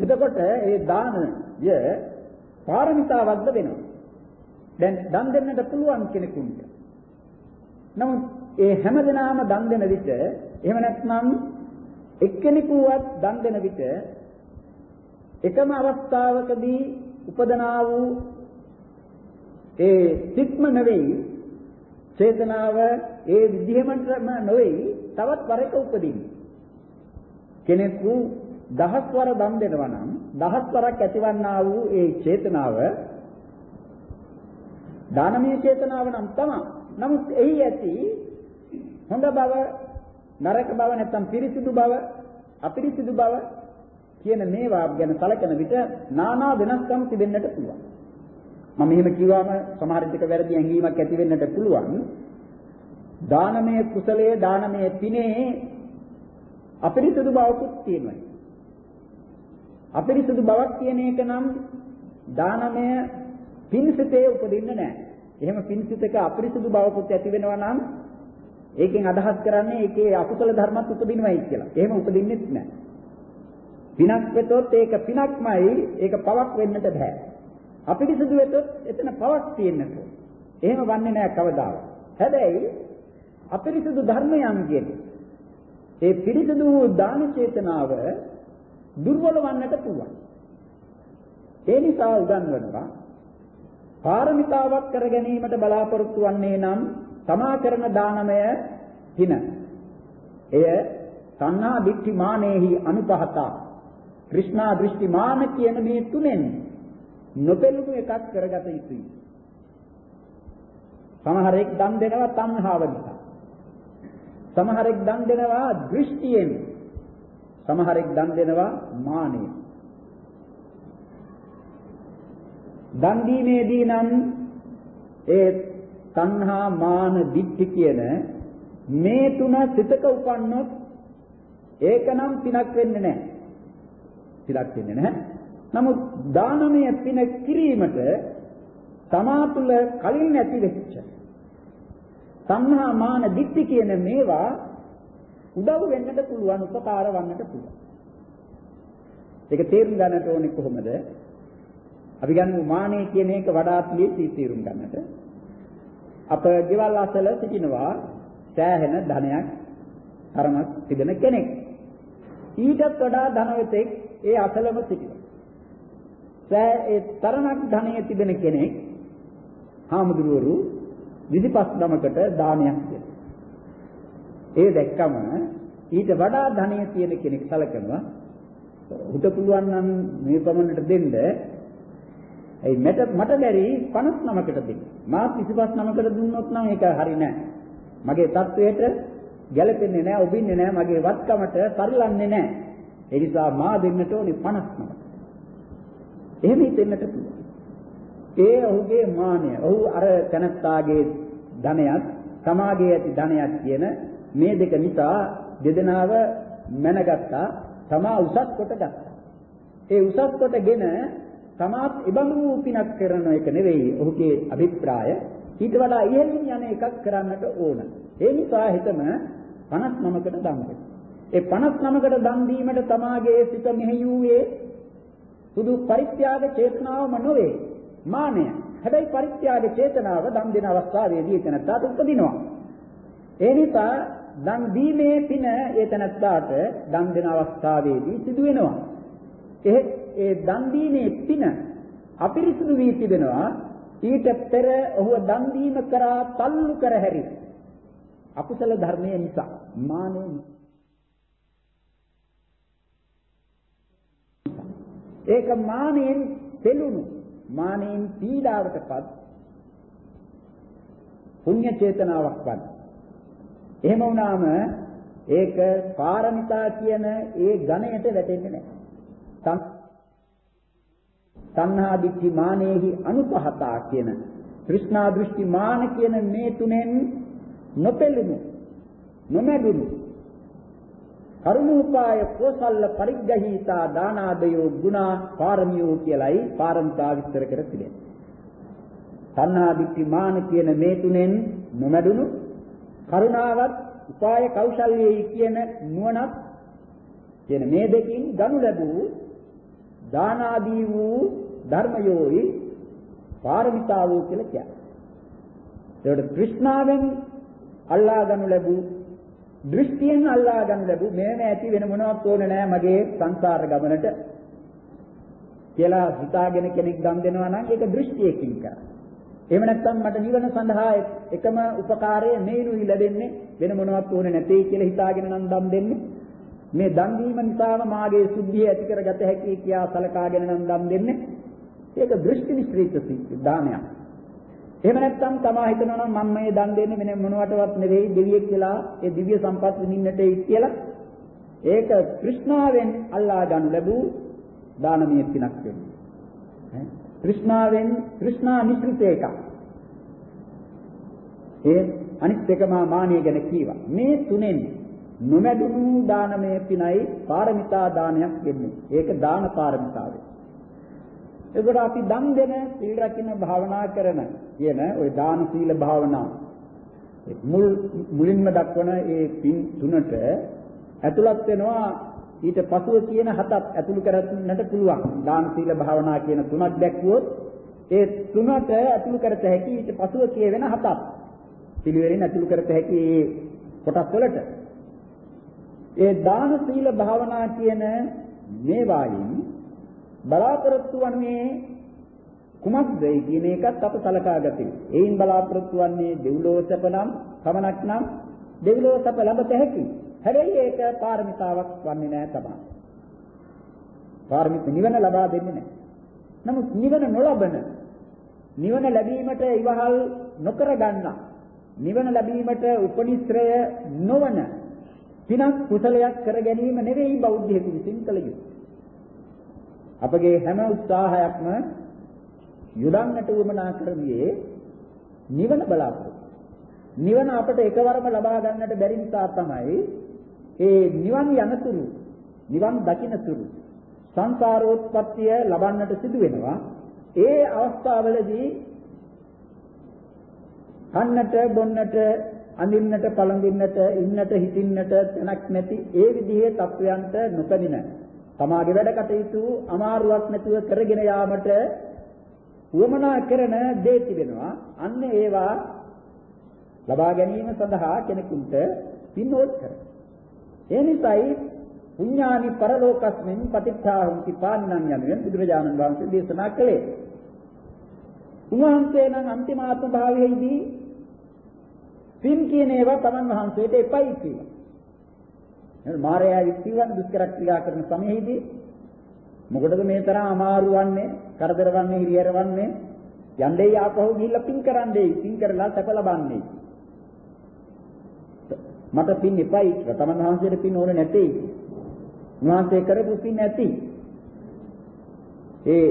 එතකොට ඒ දානය පාරමිතාවක්ද වෙනවා. දැන් දන් දෙන්නට පුළුවන් කෙනෙකුට නමුත් ඒ හැමදෙනාම දන් දෙන විට එහෙම නැත්නම් එක්කෙනෙකුවත් දන් දෙන විට එකම අවස්ථාවකදී උපදනා වූ ඒ සිත්ම නෙවෙයි චේතනාව ඒ විදිහමම නෙවෙයි තවත් වරක උපදින්නේ කෙනෙකු දහස් වර දන් දෙනවා නම් දහස් වරක් ඇතිවන්නා වූ ඒ චේතනාව දානමය චේතනාව නම් තමයි. නමුත් එහි ඇති හොඳ බව, නරක බව නැත්නම් පිරිසිදු බව, අපිරිසිදු බව කියන මේවා ගැන සැලකෙන විට নানা වෙනස්කම් තිබෙන්නට පුළුවන්. මම මෙහෙම කිව්වම සමහර විට වැරදි ඇඟීමක් ඇති වෙන්නට පුළුවන්. දානමය කුසලයේ දානමය පිනේ අපිරිසුදු බවකුත් තියෙනවා. අපිරිසුදු බවක් කියන එක නම් දානමය පින්සිතේ උපදින්නේ නැහැ. එහෙම පින්සිතක අපිරිසුදු බවකුත් ඇති වෙනවා නම් ඒකෙන් අදහස් කරන්නේ ඒකේ අකුසල ධර්මත් උපදිනවයි කියලා. එහෙම උපදින්නෙත් නැහැ. පිනක් වෙතොත් ඒක පිනක්මයි ඒක පවක් වෙන්නට බෑ. අපිරිසුදු වෙතොත් එතන පවක් තියෙන්නට එහෙම වන්නේ නැහැ කවදාවත්. හැබැයි අපිරිසුදු ධර්මයන් කියන්නේ ඒ පිරිසුදු වූ දාන චේතනාව දුර්වල වන්නට පුළුවන්. ඒ නිසා උගන්වනවා පාරමිතාවක් කර ගැනීමට බලාපොරොත්තු වන්නේ නම් තමා කරන දානමය හින. එය තණ්හා දික්ටි මානෙහි අනුපහතා. કૃષ્ණා දෘෂ්ටි මාන කියන මේ තුනෙන් නොපෙළුණු එකක් කරගත යුතුයි. සමහරෙක් දන් දෙනවා තණ්හාව නිසා. සමහරෙක් දන් දෙනවා දෘෂ්ටියෙන්. සමහරෙක් දන් දෙනවා මානෙන්. දන් දීමේදී නම් ඒ තණ්හා මාන දික්ටි කියන මේ තුන සිතක උපන්නොත් ඒකනම් පිනක් වෙන්නේ නැහැ. පිනක් වෙන්නේ නැහැ. නමුත් දානමය පින කිරීමට තමා තුළ කලින් ඇති වෙච්ච තණ්හා මාන දික්ටි කියන මේවා උදව් වෙන්නට පුළුවන් උපකාර වන්නට පුළුවන්. ඒක තේරුම් ගන්නට ඕනේ කොහොමද? අපි ගන්න මානෙ කියන එක වඩාත් ලේසි තේරුම් ගන්නට. අප ගෙවල් අසල සිටිනවා සෑහෙන ධනයක් තරමක් තිබෙන කෙනෙක්. ඊටත් වඩා ධනවතෙක් ඒ අසලම සිටිනවා. සෑ ඒ තරණක් ධනය තිබෙන කෙනෙක් හාමුදුරුවරු 25 නමකට දානයක් දෙනවා. ඒ දැක්කම ඊට වඩා ධනෙ තියෙන කෙනෙක් සැලකනවා. උට පුළුවන් නම් මේ පමණට දෙන්න. ඒ මට මට බැරි 59කට දෙන්න. මා 359කට දුන්නොත් නම් ඒක හරි නෑ. මගේ தത്വයට ගැළපෙන්නේ නෑ, ඔබින්නේ නෑ, මගේ වත්කමට පරිලන්නේ නෑ. ඒ නිසා මා දෙන්නට ඕනේ 59. එහෙම හිතෙන්නට පුළුවන්. ඒ ඔහුගේ මානය. ඔහු අර තනත්තාගේ ධනයත්, සමාජයේ ඇති ධනයත් කියන මේ දෙක නිසා දෙදෙනාව මැනගත්තා, තමා උසස් කොට ගත්තා. ඒ උසස් කොටගෙන තමාත් ඉබඳු පිනක් කරන එක නෙවෙයි ඔහුගේ අභිප්‍රාය. ඊට වඩා ඉහළින් යන එකක් කරන්නට ඕන. ඒ නිසා හිතම 59කට දන් ඒ 59කට දන් දීමට තමාගේ සිත මෙහෙයුවේ සුදු පරිත්‍යාග චේතනාවම නොවේ. මානය. හැබැයි පරිත්‍යාග චේතනාව දන් දෙන අවස්ථාවේදී එතනට උපදිනවා. ඒ නිසා දන් දීමේ පින එතනට දන් දෙන අවස්ථාවේදී සිදු වෙනවා. ඒ ඒ දන් දීමේ පින අපිරිසුදු වී තිබෙනවා. ඊට පෙර ඔහුව දන් දීම කරා තල්ලු කර හැරි අකුසල ධර්මයේ නිසා මානෙ ඒක මානෙන් පෙළුණු මානෙන් පීඩාවටපත්. පුණ්‍ය චේතනාවක් වත් එහෙම වුණාම ඒක පාරමිතා කියන ඒ ගණයට වැටෙන්නේ නැහැ තණ්හා දිට්ඨි මානෙහි අනුපහතා කියන තෘෂ්ණා දෘෂ්ටි මාන කියන මේ තුනෙන් නොපෙළුණු නොමැදුණු කරුණෝපාය කෝසල්ල පරිග්‍රහීතා දානාදයෝ ගුණා පාරමියෝ කියලයි පාරමිතා විස්තර කර තිබෙනවා. තණ්හා දිට්ඨි මාන කියන මේ තුනෙන් නොමැදුණු කරුණාවත් උපාය කෞශල්‍යයි කියන නුවණත් කියන මේ දෙකින් ගනු ලැබූ දානාදී වූ ධර්මයෝයි පාරමිතාවෝ කියලා කියන්නේ. ඒකට තෘෂ්ණාවෙන් අල්ලා ගනු ලැබූ දෘෂ්ටියෙන් අල්ලා ගන්න ලැබු මේම ඇති වෙන මොනවත් ඕනේ නෑ මගේ සංසාර ගමනට කියලා හිතාගෙන කෙනෙක් දන් දෙනවා නම් ඒක දෘෂ්ටියකින් කරා. එහෙම නැත්නම් මට නිවන සඳහා එකම උපකාරය මේනුයි ලැබෙන්නේ වෙන මොනවත් ඕනේ නැtei කියලා හිතාගෙන නම් දන් දෙන්නේ. මේ දන් දීම නිසාම මාගේ සුද්ධිය ඇති කරගත හැකි කියා සලකාගෙන නම් දන් දෙන්නේ. ඒක දෘෂ්ටි නිශ්චිත දානයක්. එහෙම නැත්නම් තමා හිතනවා නම් මම මේ දන් දෙන්නේ වෙන මොනවටවත් නෙවෙයි දෙවියෙක් කියලා ඒ දිව්‍ය සම්පත් විඳින්නට එයි කියලා ඒක કૃષ્ණාවෙන් අල්ලා ගන්න ලැබූ දානමය පිනක් වෙන්නේ. තෘෂ්ණාවෙන් තෘෂ්ණා මිශ්‍රිත එකක්. ඒ අනිත් එක මා මානිය ගැන කීවා. මේ තුනෙන් නොමැඩුණු දානමය පිනයි පාරමිතා දානයක් වෙන්නේ. ඒක දාන පාරමිතාවයි. එතකොට අපි දන් දෙන, සීල් රකින්න, භාවනා කරන කියන ওই දාන සීල භාවනා මුල් මුලින්ම දක්වන ඒ පින් තුනට ඇතුළත් වෙනවා ඊට පසුව කියන හතක් ඇතුළු කරන්නට පුළුවන් දාන සීල භාවනා කියන තුනක් දැක්වුවොත් ඒ තුනට ඇතුළු කරත හැකි ඊට පසුව කියවෙන හතක් පිළිවෙලින් ඇතුළු කරත හැකි ඒ කොටස් වලට ඒ දාන සීල භාවනා කියන මේවායින් බලාපොරොත්තු වන්නේ කුමක්ද කියන එකත් අප සලකා ගත යුතුයි. එයින් බලාපොරොත්තු වන්නේ දෙව්ලොව සැප නම් පමණක් නම් දෙව්ලොව සැප ලැබත හැකි. හැබැයි ඒක පාරමිතාවක් වන්නේ නැහැ තමයි. පාරමිත නිවන ලබා දෙන්නේ නැහැ. නමුත් නිවන නොලබන නිවන ලැබීමට ඉවහල් නොකර ගන්න නිවන ලැබීමට උපනිශ්‍රය නොවන පිනක් කුසලයක් කර ගැනීම නෙවෙයි බෞද්ධයෙකු විසින් කළ යුතු. අපගේ හැම උත්සාහයක්ම යොදන්නට උවමනා කරන්නේ නිවන බලාපොරොත්තු. නිවන අපට එකවරම ලබා ගන්නට බැරි නිසා තමයි ඒ නිවන් යනතුරු නිවන් දකින්නතුරු සංසාරෝත්පත්තිය ලබන්නට සිදු වෙනවා. ඒ අවස්ථාවලදී කන්නට බොන්නට අඳින්නට පළඳින්නට ඉන්නට හිටින්නට තැනක් නැති ඒ විදිහේ තත්වයන්ට නොපැමිණ තමාගේ වැඩ කටයුතු අමාරුවක් නැතුව කරගෙන යාමට උවමනා කරන දේ තිබෙනවා. අන්න ඒවා ලබා ගැනීම සඳහා කෙනෙකුට පින්වොත් කර. ඒ නිසායි පුඤ්ඤානි පරලෝකස්මින් පටිච්චාහුම්ති පාන්නන් යනුවෙන් බුදුරජාණන් වහන්සේ දේශනා කළේ. උන්වහන්සේ නම් අන්තිමාත්ම භාවයේදී පින් කියන ඒවා තමන් වහන්සේට එපයි කියලා. මාරයා විශ්වන් දුෂ්කර ක්‍රියා කරන සමයේදී මොකටද මේ තරම් අමාරු වන්නේ කරදර වන්නේ හිරියර වන්නේ යන්නේ ආපහු ගිහිල්ලා පින් කරන්නේ පින් කරලා සැප ලබන්නේ මට පින් එපයි කියලා තමන් වහන්සේට පින් ඕනේ නැtei උන්වහන්සේ කරපු පින් නැති ඒ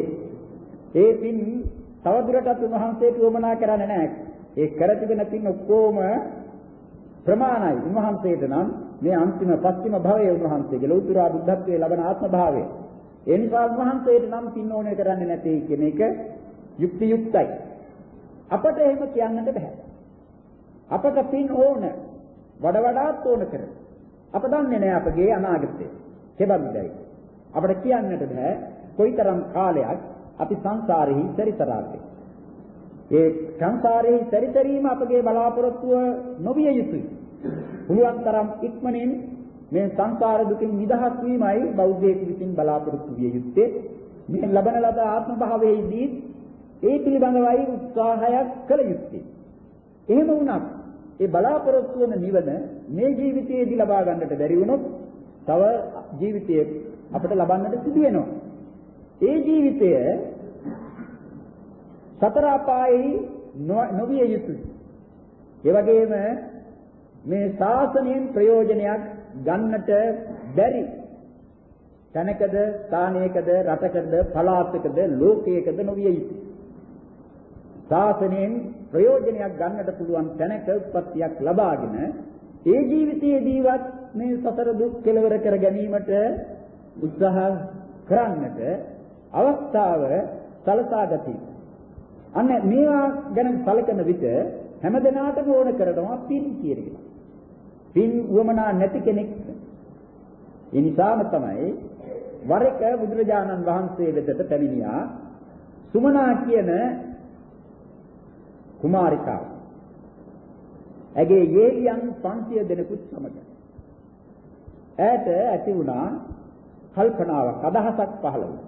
ඒ පින් තවදුරටත් උන්වහන්සේට උවමනා කරන්නේ නැහැ ඒ කර තිබෙන පින් ඔක්කොම ප්‍රමාණයි උන්වහන්සේට නම් මේ අන්තිම පස්තිම භවයේ උන්වහන්සේගේ ලෞතර බුද්ධත්වයේ ලබන ආත්ම භාවය. ඒ නිසා උන්වහන්සේට නම් පින් ඕනේ කරන්නේ නැtei කියන එක යුක්ති යුක්තයි. අපට එහෙම කියන්නට බෑ. අපට පින් ඕන වඩ වඩාත් ඕන කර. අප දන්නේ නැහැ අපගේ අනාගතය. කෙබඳුදයි. අපට කියන්නට බෑ කොයිතරම් කාලයක් අපි සංසාරෙහි සැරිසරාවේ. ඒ සංසාරෙහි සැරිසරීම අපගේ බලාපොරොත්තුව නොවිය යුතුයි. පුළුවන් තරම් ඉක්මනින් මේ සංසාර දුකින් නිදහස් වීමයි බෞද්ධයෙකු විසින් බලාපොරොත්තු විය යුත්තේ. මේ ලබන ලද ආත්ම භාවයේදී ඒ පිළිබඳවයි උත්සාහයක් කළ යුත්තේ. එහෙම වුණත් ඒ බලාපොරොත්තු වන නිවන මේ ජීවිතයේදී ලබා ගන්නට බැරි වුණොත් තව ජීවිතයේ අපිට ලබන්නට සිදු වෙනවා. ඒ ජීවිතය සතර අපායෙහි නොවිය යුතුයි. ඒ වගේම මේ ශාසනයෙන් ප්‍රයෝජනයක් ගන්නට බැරි තැනකද ස්ථානයකද රටකද පළාතකද ලෝකයකද නොවිය යුතුයි. ශාසනයෙන් ප්‍රයෝජනයක් ගන්නට පුළුවන් තැනක උත්පත්තියක් ලබාගෙන ඒ ජීවිතයේදීවත් මේ සතර දුක් කෙලවර කර ගැනීමට උත්සාහ කරන්නට අවස්ථාව සලසා ගතියි. අන්න මේවා ගැන සැලකන විට හැමදෙනාටම ඕන කරනවා පින් කියන එක. පින් උවමනා නැති කෙනෙක්. ඒ නිසාම තමයි වර එක බුදුරජාණන් වහන්සේ වෙතට පැමිණියා සුමනා කියන කුමාරිකාව. ඇගේ යේලියන් 500 දෙනෙකුත් සමග. ඈට ඇති වුණා කල්පනාවක් අදහසක් පහළ වුණා.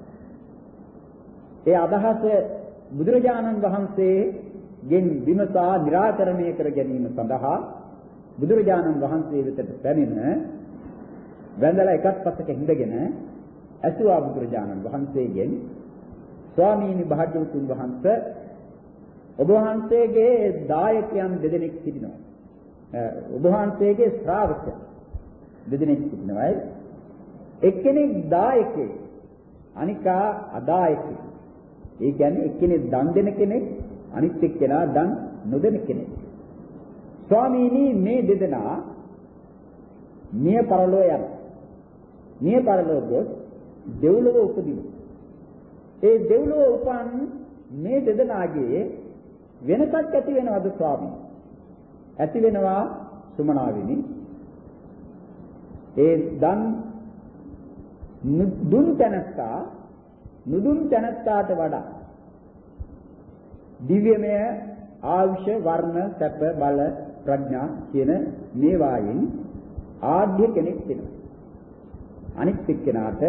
ඒ අදහස බුදුරජාණන් වහන්සේගෙන් විමසා निराකරණය කර ගැනීම සඳහා බුදුරජාණන් වහන්සේ වෙතට පැමිණ වැඳලා එකත් පසක හිඳගෙන ඇසුවා බුදුරජාණන් වහන්සේගෙන් ස්වාමීනි භාග්‍යවතුන් වහන්සේ ඔබ වහන්සේගේ දායකයන් දෙදෙනෙක් සිටිනවා. ඔබ වහන්සේගේ ශ්‍රාවකයන් දෙදෙනෙක් සිටිනවායි. එක්කෙනෙක් දායකයෙක් අනිකා අදායකයෙක්. ඒ කියන්නේ එක්කෙනෙක් දන් දෙන කෙනෙක් අනිත් එක්කෙනා දන් නොදෙන කෙනෙක්. ස්වාමීනි මේ දෙදෙනා මිය පරලෝ යන. මිය පරලෝ ගොස් දෙව්ලොව උපදිනවා. ඒ දෙව්ලොව උපන් මේ දෙදෙනාගේ වෙනසක් ඇති වෙනවද ස්වාමී? ඇති වෙනවා සුමනාවිනි. ඒ දන් දුන් තැනස්සා නුදුන් තැනස්තාට වඩා දිව්‍යමය ආයුෂ වර්ණ සැප බල ප්‍රඥා කියන මේවායින් ආඩ්‍ය කෙනෙක් වෙනවා. අනිත් එක්කෙනාට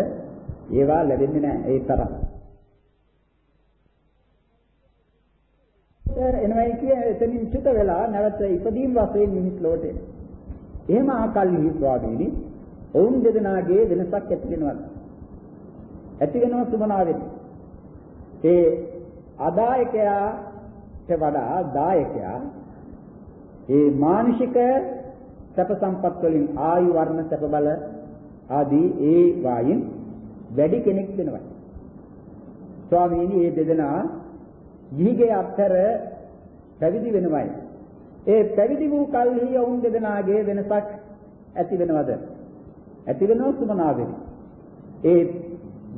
ඒවා ලැබෙන්නේ නැහැ ඒ තරම්. එනවයි කිය එතනින් චුත වෙලා නැවත ඉදීම් වශයෙන් මිනිස් ලෝට එන. එහෙම ආකල්හි ස්වාමීනි ඔවුන් දෙදෙනාගේ වෙනසක් ඇති වෙනවා. ඇති වෙනවා සුමනාවෙන්. ඒ අදායකයාට වඩා දායකයා ඒ මානසික සැප සම්පත් වලින් ආයු වර්ණ සැප බල ආදී ඒ වායින් වැඩි කෙනෙක් වෙනවා. ස්වාමීනි මේ දෙදෙනා ගිහිගේ අත්තර පැවිදි වෙනවයි. ඒ පැවිදි වූ කල්හි ඔවුන් දෙදෙනාගේ වෙනසක් ඇති වෙනවද? ඇති වෙනව සුමනාවෙන්. ඒ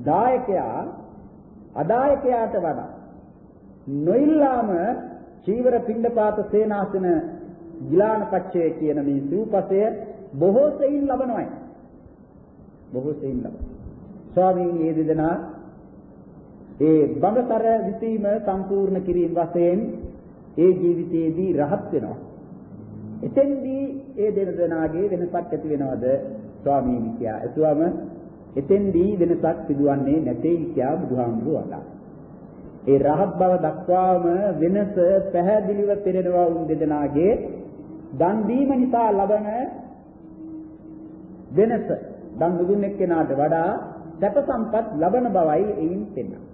දායකයා අදායකයාට වඩා නොඉල්ලාම චීවර පිණ්ඩපාත සේනාසන ගිලාන පච්චය කියන මේ සිව්පසය බොහෝ සෙයින් ලබනවායි. බොහෝ සෙයින් ලබන. ස්වාමීන් මේ දෙදෙනා ඒ බඹතර විසීම සම්පූර්ණ කිරීම වශයෙන් ඒ ජීවිතයේදී රහත් වෙනවා. එතෙන්දී ඒ දෙන දෙනාගේ වෙනසක් ඇති වෙනවද ස්වාමීන් කියා. එතුවම එතෙන්දී වෙනසක් සිදුවන්නේ නැtei කියා බුදුහාමුදුරුවෝ වදා. ඒ රහත් බව දක්වාම වෙනස පැහැදිලිව පෙනෙනවා උන් දෙදෙනාගේ දන් දීම නිසා ලබන වෙනස දන් දුන් එක්කෙනාට වඩා සැප සම්පත් ලබන බවයි එයින් පෙනෙනවා.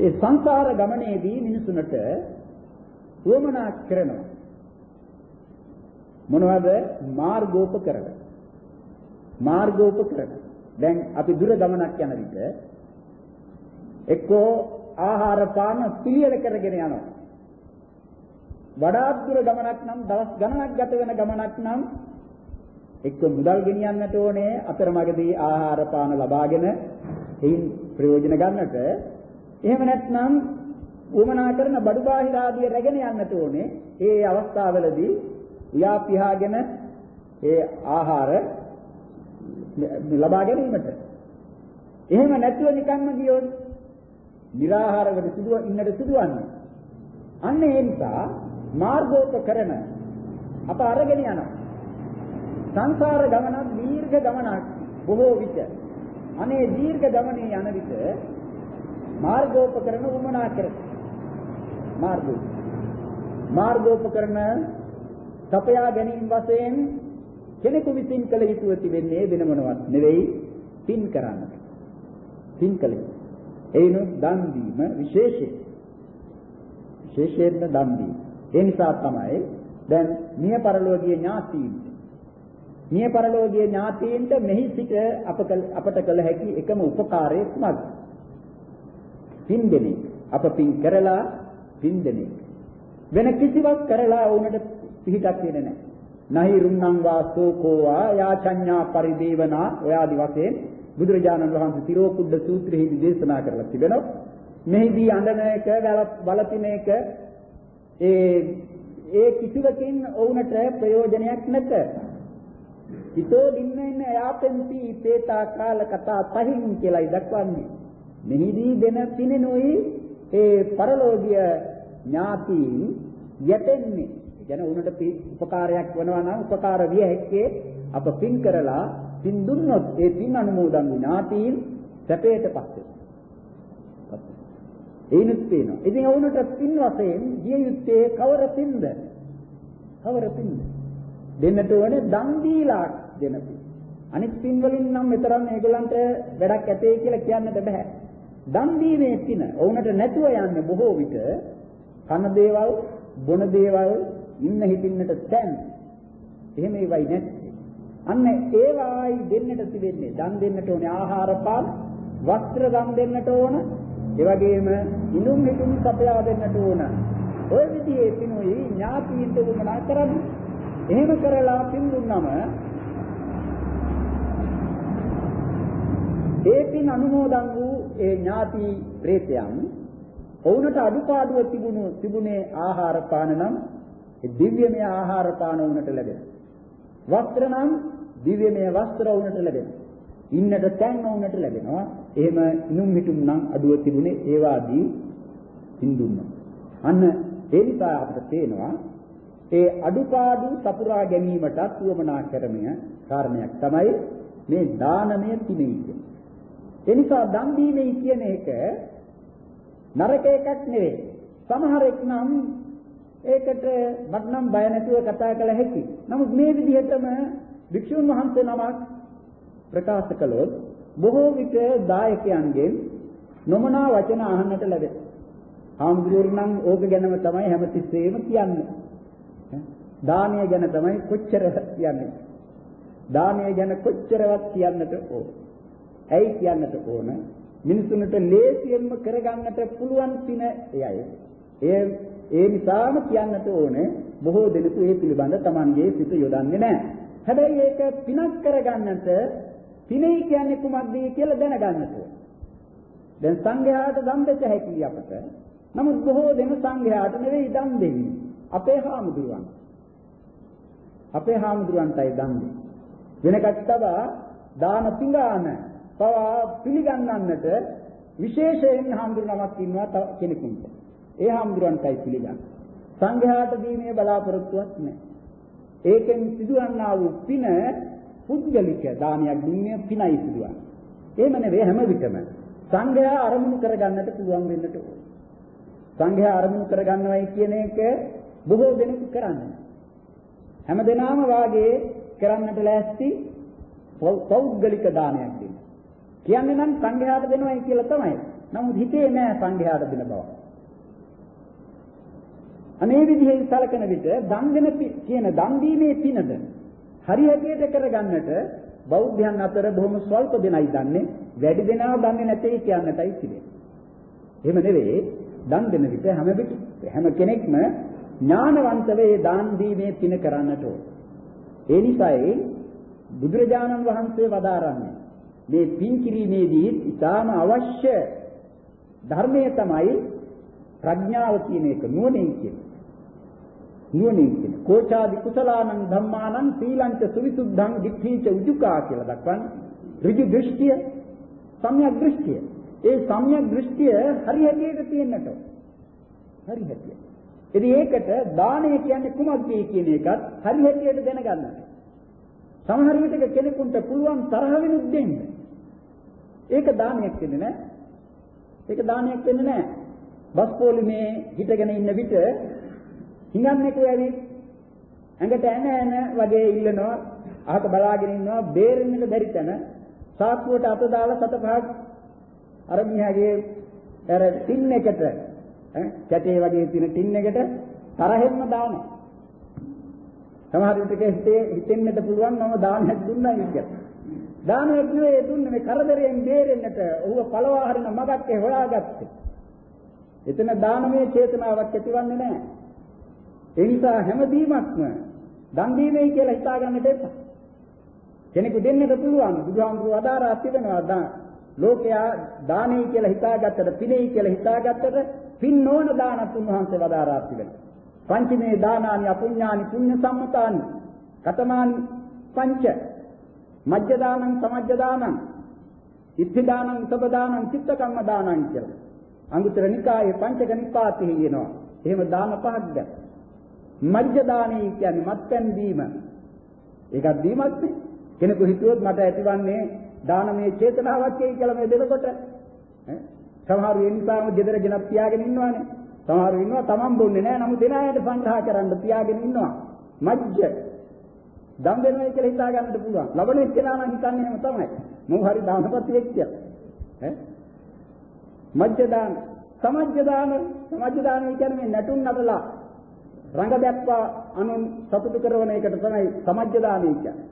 ඒ සංසාර ගමනේදී මිනිසුන්ට වමනා කරනවා. මොනවද? මාර්ගෝපකරණ. මාර්ගෝපකරණ. දැන් අපි දුර ගමනක් යන විට එක්කෝ ආහාර පාන පිළියෙල කරගෙන යනවා. වඩාත් දුර ගමනක් නම් දවස් ගණනක් ගත වෙන ගමනක් නම් එක්ක මුදල් ගෙනියන්නට ඕනේ අතරමඟදී ආහාර පාන ලබාගෙන එයින් ප්‍රයෝජන ගන්නට එහෙම නැත්නම් උමනා කරන බඩු බාහිර ආදිය රැගෙන යන්නට ඕනේ. ඒ අවස්ථාවවලදී උයා පියාගෙන ඒ ආහාර ලබා ගැනීමට. එහෙම නැතුව නිකන්ම ගියොත් निराහාරවල සිදුව ඉන්නට සිදුවන්නේ. අන්න ඒ නිසා මාර්ගෝපකරණ අප අරගෙන යනවා. සංසාර ගමනක් දීර්ඝ ගමනක් බොහෝ විට අනේ දීර්ඝ ගමනේ යන විට මාර්ගෝපකරණ උමනා කරයි. මාර්ගෝ මාර්ගෝපකරණ සපයා ගැනීම වශයෙන් කෙනෙකු විසින් කළ යුතුව තිබෙන්නේ වෙන මොනවත් නෙවෙයි පින් කරන්න. පින් කළ යුතු. එයිනු දන් දීම විශේෂයි. විශේෂයෙන්ම දන් දීම. ඒ නිසා තමයි දැන් මිය පරලෝකීය ඥාතීන් මිය පරලෝකීය ඥාතීන්ට මෙහි සිට අප අපට කළ හැකි එකම උපකාරය කුමක්ද? පින් දෙනෙක්. අප පින් කරලා පින් දෙනෙක්. වෙන කිසිවක් කරලා වුණට පිහිටක් වෙන්නේ නැහැ. නහි රුන්නම් වා සෝකෝවා යාචඤ්ඤා පරිදේවනා ඔය ආදි වශයෙන් බුදුරජාණන් වහන්සේ තිරෝකුඩ සූත්‍රයේදී දේශනා කරලා තිබෙනවා. මෙහිදී අඬන එක වලපින එක ඒ ඒ කිසිවකින් ඔවුන්ට ප්‍රයෝජනයක් නැත. හිතෝ දින්නෙන් යාපෙන්ති පේතා කාල කතා පහින් කියලායි දක්වන්නේ. මෙහිදී දෙන පිනෙනුයි ඒ පරලෝකීය ඥාතීන් යැපෙන්නේ. කියන උනට උපකාරයක් වෙනවා නම් උපකාර විය හැක්කේ අප පින් කරලා පින් දුන්නොත් ඒ පින් අනුමෝදන් ඥාතීන් සැපයටපත් වෙනවා. ඒනුත් පේනවා. ඉතින් වුණට පින් වශයෙන් ගිය යුත්තේ කවර පින්ද? කවර පින්ද? දෙන්නට ඕනේ දන් දීලා දෙන පින්. අනිත් පින් වලින් නම් මෙතරම් මේගොල්ලන්ට වැඩක් ඇතේ කියලා කියන්නට බෑ. දන් දීමේ පින වුණට නැතුව යන්නේ බොහෝ විට කන දේවල්, බොන දේවල්, ඉන්න හිටින්නට තැන්. එහෙම ඒවයි නැත්තේ. අන්න ඒවායි දෙන්නට තිබෙන්නේ. දන් දෙන්නට ඕනේ ආහාර පාන, වස්ත්‍ර දන් දෙන්නට ඕන, ඒ වගේම ඉනුම් හිටුම් සපයා දෙන්නට ඕන. ඔය විදිහේ පිනුයි ඥාතියින්ට උමනා කරන්නේ. එහෙම කරලා පින් දුන්නම ඒ පින් අනුමෝදන් වූ ඒ ඥාති ප්‍රේතයන් ඔවුන්ට අඩුපාඩුව තිබුණු තිබුණේ ආහාර පාන නම් ඒ දිව්‍යමය ආහාර පාන වුණට ලැබෙනවා. වස්ත්‍ර නම් දිව්‍යමය වස්ත්‍ර වුණට ලැබෙනවා. ඉන්නට තැන් වුණට ලැබෙනවා. එහෙම ඉනුම් හිටුම් නම් අඩුව තිබුණේ ඒවාදී හින්දුන්නා. අන්න ඒ නිසා අපිට පේනවා ඒ අඩුපාඩු සපුරා ගැනීමටත් උවමනා කරමිය කාරණයක් තමයි මේ දානමය තිමේ කියන්නේ. ඒ නිසා දන් දීමේ කියන එක නරක එකක් නෙවෙයි. සමහරෙක් නම් ඒකට මට නම් බය නැතුව කතා කළ හැකි. නමුත් මේ විදිහටම වික්ෂුන් වහන්සේ නමක් ප්‍රකාශ කළොත් බොහෝ විට දායකයන්ගෙන් නොමනා වචන අහන්නට ලැබේ. හාමුදුරුවෝ නම් ඕක ගැනම තමයි හැමතිස්සෙම කියන්නේ. දානය ගැන තමයි කොච්චර කියන්නේ. දානය ගැන කොච්චරවත් කියන්නට ඕන. ඇයි කියන්නට ඕන? මිනිසුන්ට ලේසියෙන්ම කරගන්නට පුළුවන් පින එයයි. ඒ ඒ නිසාම කියන්නට ඕනේ බොහෝ දෙනෙකු ඒ පිළිබඳ Tamanගේ සිත යොදන්නේ නැහැ. හැබැයි ඒක පිනක් කරගන්නට පිනේ කියන්නේ කුමක්ද කියලා දැනගන්නට දැන් සංඝයාට දන් දෙත හැකියි අපට. නමුත් බොහෝ දෙන සංඝයාට නෙවෙයි දන් දෙන්නේ. අපේ හාමුදුරුවන්. අපේ හාමුදුරුවන්ටයි දන් දෙන්නේ. වෙන කට්ටවා දාන පිඟාන පවා පිළිගන්නන්නට විශේෂයෙන් හාමුදුරුවමක් ඉන්නවා තව කෙනෙකුට. ඒ හාමුදුරුවන්ටයි පිළිගන්න. සංඝයාට දීමේ බලාපොරොත්තුවක් නැහැ. ඒකෙන් සිදුවන්නා වූ පින පුද්ගලික දානයක් දුන්නේ පිනයි සිදුවන්නේ. එහෙම නෙවෙයි හැම විටම සංඝයා අරමුණු කරගන්නට පුළුවන් වෙන්නට ඕන. සංඝයා අරමුණු කරගන්නවයි කියන එක බොහෝ දෙනෙකු කරන්නේ. හැම දිනම වාගේ කරන්නට ලෑස්ති පෞද්ගලික දානයක් දෙන්න. කියන්නේ නම් සංඝයාට දෙනවයි කියලා තමයි. නමුත් හිතේ නෑ සංඝයාට දෙන බව. අනේ විදිහෙන් සැලකෙන විට දන් දෙන කියන දන් දීමේ පිනද හරි හැටියට කරගන්නට බෞද්ධයන් අතර බොහොම ස්වල්ප දෙනයි දන්නේ වැඩි දෙනා දන්නේ නැtei කියන්නටයි තිබෙන්නේ. එහෙම නෙවෙයි දන් දෙන විට හැම විට හැම කෙනෙක්ම ඥානවන්තව ඒ දාන් දීමේ පින කරන්නට ඕන. ඒ නිසායි බුදුරජාණන් වහන්සේ වදාරන්නේ මේ පින් කිරීමේදී ඉතාම අවශ්‍ය ධර්මය තමයි ප්‍රඥාව කියන එක නුවණින් කියන්නේ. නුවණින් කියන කෝචාදි කුසලානං ධම්මානං සීලංච සුවිසුද්ධං දික්ඛීච උජුකා කියලා දක්වන්නේ. ඍජු දෘෂ්ටිය සම්‍යක් දෘෂ්ටිය. ඒ සම්‍යක් දෘෂ්ටිය හරි හැටියට තියෙන්නට හරි හැටියට. ඉතින් ඒකට දානය කියන්නේ කුමක්ද කියන එකත් හරි හැටියට දැනගන්න. සමහර විටක කෙනෙකුට පුළුවන් තරහ වෙනුත් දෙන්න. ඒක දානයක් වෙන්නේ නැහැ. ඒක දානයක් වෙන්නේ නැහැ. බස් පොලිමේ හිටගෙන ඉන්න විට හිඟන්නේකෝ ඇවිත් ඇඟට ඇන ඇන වගේ ඉල්ලනවා. අහක බලාගෙන ඉන්නවා. බේරෙන්නට බැරි තැන. සාක්කුවට අත දාලා සත පහක් අර මියාගේ අර ටින් එකට ඈ කැටේ වගේ තියෙන ටින් එකට තරහෙන්ම දානවා. සමහර විටක හිතේ හිතෙන්නට පුළුවන් මම දානයක් දුන්නා කියලා. දානයක් නෙවෙයි දුන්නේ මේ කරදරයෙන් බේරෙන්නට ඌව පළවා හරින මගක් ඒ හොයාගත්තේ එතන දානමය චේතනාවක් ඇතිවන්නේ නැහැ ඒ නිසා හැමදීමක්ම දන් දීමයි කියලා හිතා ගන්නට එපා. කෙනෙකු දෙන්නට පුළුවන් බුදුහාමුදුරුවෝ අදාරා තිබෙනවා දා ලෝකයා දානෙයි කියලා හිතාගත්තට පිනෙයි කියලා හිතාගත්තට පින් නොවන දානත් උන්වහන්සේ වදාරා තිබෙනවා. පංචමේ දානානි අපුඤ්ඤානි පුඤ්ඤ සම්මතානි කතමානි පංච මජ්ජ දානං සමජ්ජ දානං ඉද්ධි දානං සබ දානං චිත්ත කම්ම දානං කියලා. අංගුත්තර නිකායේ පංචක නිපාතේ කියනවා. එහෙම දාන පහක් දැන්. මජ්ජ දානේ කියන්නේ මත්පැන් දීම. ඒකත් දීමක් නේ. කෙනෙකු හිතුවොත් මට ඇතිවන්නේ දානමය චේතනාවක් කියලා මේ දෙනකොට ඈ සමහරු ඒ නිසාම gedara ගෙනත් තියාගෙන ඉන්නවානේ. සමහරු ඉන්නවා තමන් බොන්නේ නැහැ නමුත් දෙන අයට සංග්‍රහ කරන්න තියාගෙන ඉන්නවා. මජ්ජ දම් වෙනවා කියලා හිතා ගන්නට පුළුවන්. ලබන එක්කෙනා නම් හිතන්නේ එහෙම තමයි. මොහු හරි දානපති එක්කිය. ඈ මජ්ජ දාන, සමජ්ජ දාන, සමජ්ජ දාන කියන්නේ මේ නැටුම් නටලා රංග දැක්වා අනුන් සතුටු කරන එකට තමයි සමජ්ජ දානය කියන්නේ.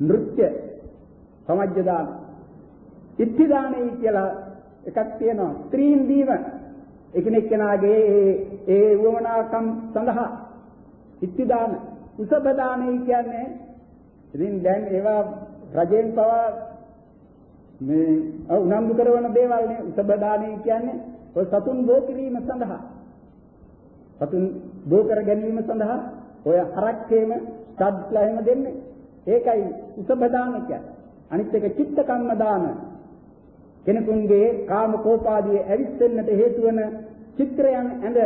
නෘත්‍ය සමජ්ජ දාන. ඉත්‍ති දානය කියලා එකක් තියෙනවා. ස්ත්‍රීන් දීම එකිනෙක කෙනාගේ ඒ ඒ වමනාකම් සඳහා ඉත්‍ති දාන උසබ දානය කියන්නේ. ඉතින් දැන් ඒවා රජෙන් පවා මේ උනන්දු කරන දේවල් නේ. උසබ දානය කියන්නේ ඔය සතුන් බෝ කිරීම සඳහා. සතුන් බෝ කර ගැනීම සඳහා ඔය හරක්කේම ස්ටඩ්ලා එහෙම දෙන්නේ. ඒකයි උසබ දාන කියන්නේ. අනිත් එක චිත්ත කම්ම දාන. කෙනෙකුගේ කාම කෝපාදී ඇවිස්සෙන්නට හේතු වන චිත්‍රයන් ඇඳ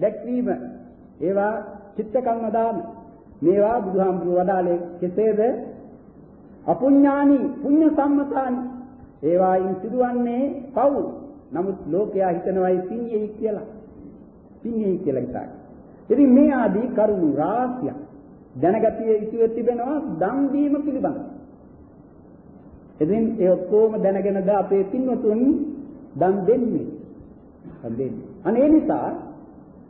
දැක්වීම. ඒවා චිත්ත කම්ම දාන. මේවා බුදුහාමුදුරුවෝ වදාළේ කෙසේද? අපුඤ්ඤානි පුඤ්ඤ සම්මතානි ඒවායින් සිදුවන්නේ පව්. නමුත් ලෝකයා හිතනවායි පින්යයි කියලා. පින්යයි කියලා හිතයි ඉතින් මේ ආදී කරුණු රාශියක් දැනගතිය යුතුව තිබෙනවා දන් දීම පිළිබඳව. ඉතින් ඒ ඔක්කොම දැනගෙනද අපේ පින්වතුන් දන් දෙන්නේ? දන් දෙන්නේ. අනේ නිසා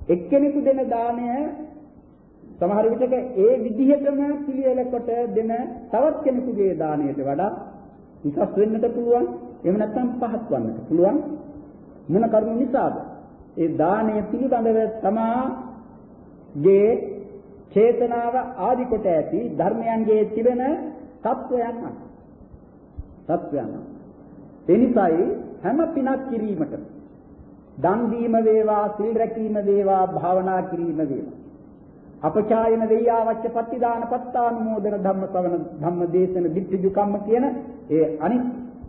එක්කෙනෙකු දෙන දාණය සමහර විටක ඒ විදිහටම පිළියෙල කොට දෙන තවත් කෙනෙකුගේ දාණයට වඩා උසස් වෙන්නට පුළුවන් එහෙම නැත්නම් පහත් වන්නට පුළුවන් මොන කරුණු නිසාද? ඒ දාණය පිළිබඳව තමාගේ චේතනාව ආදි කොට ඇති ධර්මයන්ගේ තිබෙන තත්වයන් තත්වයන් එනිසායි හැම පිනක් කිරීමට දන් දීම වේවා සිල් රැකීම වේවා භාවනා කිරීම වේවා. අපචායන වෙయ్యවච්ච පත්තිදාන පත්තානුමෝදන ධම්ම සවන ධම්ම දේශන දිට්ඨිජු කම්ම කියන ඒ අනිත්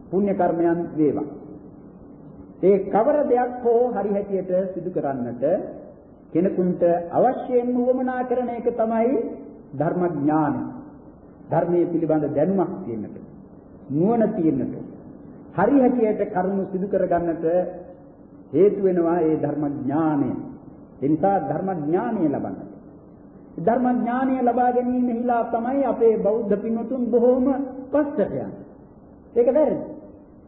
පුණ්‍ය කර්මයන් වේවා. ඒ කවර දෙයක් හෝ හරි හැටියට සිදු කරන්නට කෙනෙකුට අවශ්‍යයෙන්ම වමනා කරන එක තමයි ධර්මඥාන. ධර්මයේ පිළිබඳ දැනුමක් තියෙන්නට. නුවණ තියෙන්නට. හරි හැටියට කරුණු සිදු කරගන්නට හේතු වෙනවා ඒ ධර්මඥානය. ඒ නිසා ධර්මඥානය ලබන්න. ධර්ම ඥානය ලබා ගැනීමෙහිලා තමයි අපේ බෞද්ධ පින්වතුන් බොහෝම පස්සට යන්නේ. ඒක වැරදි.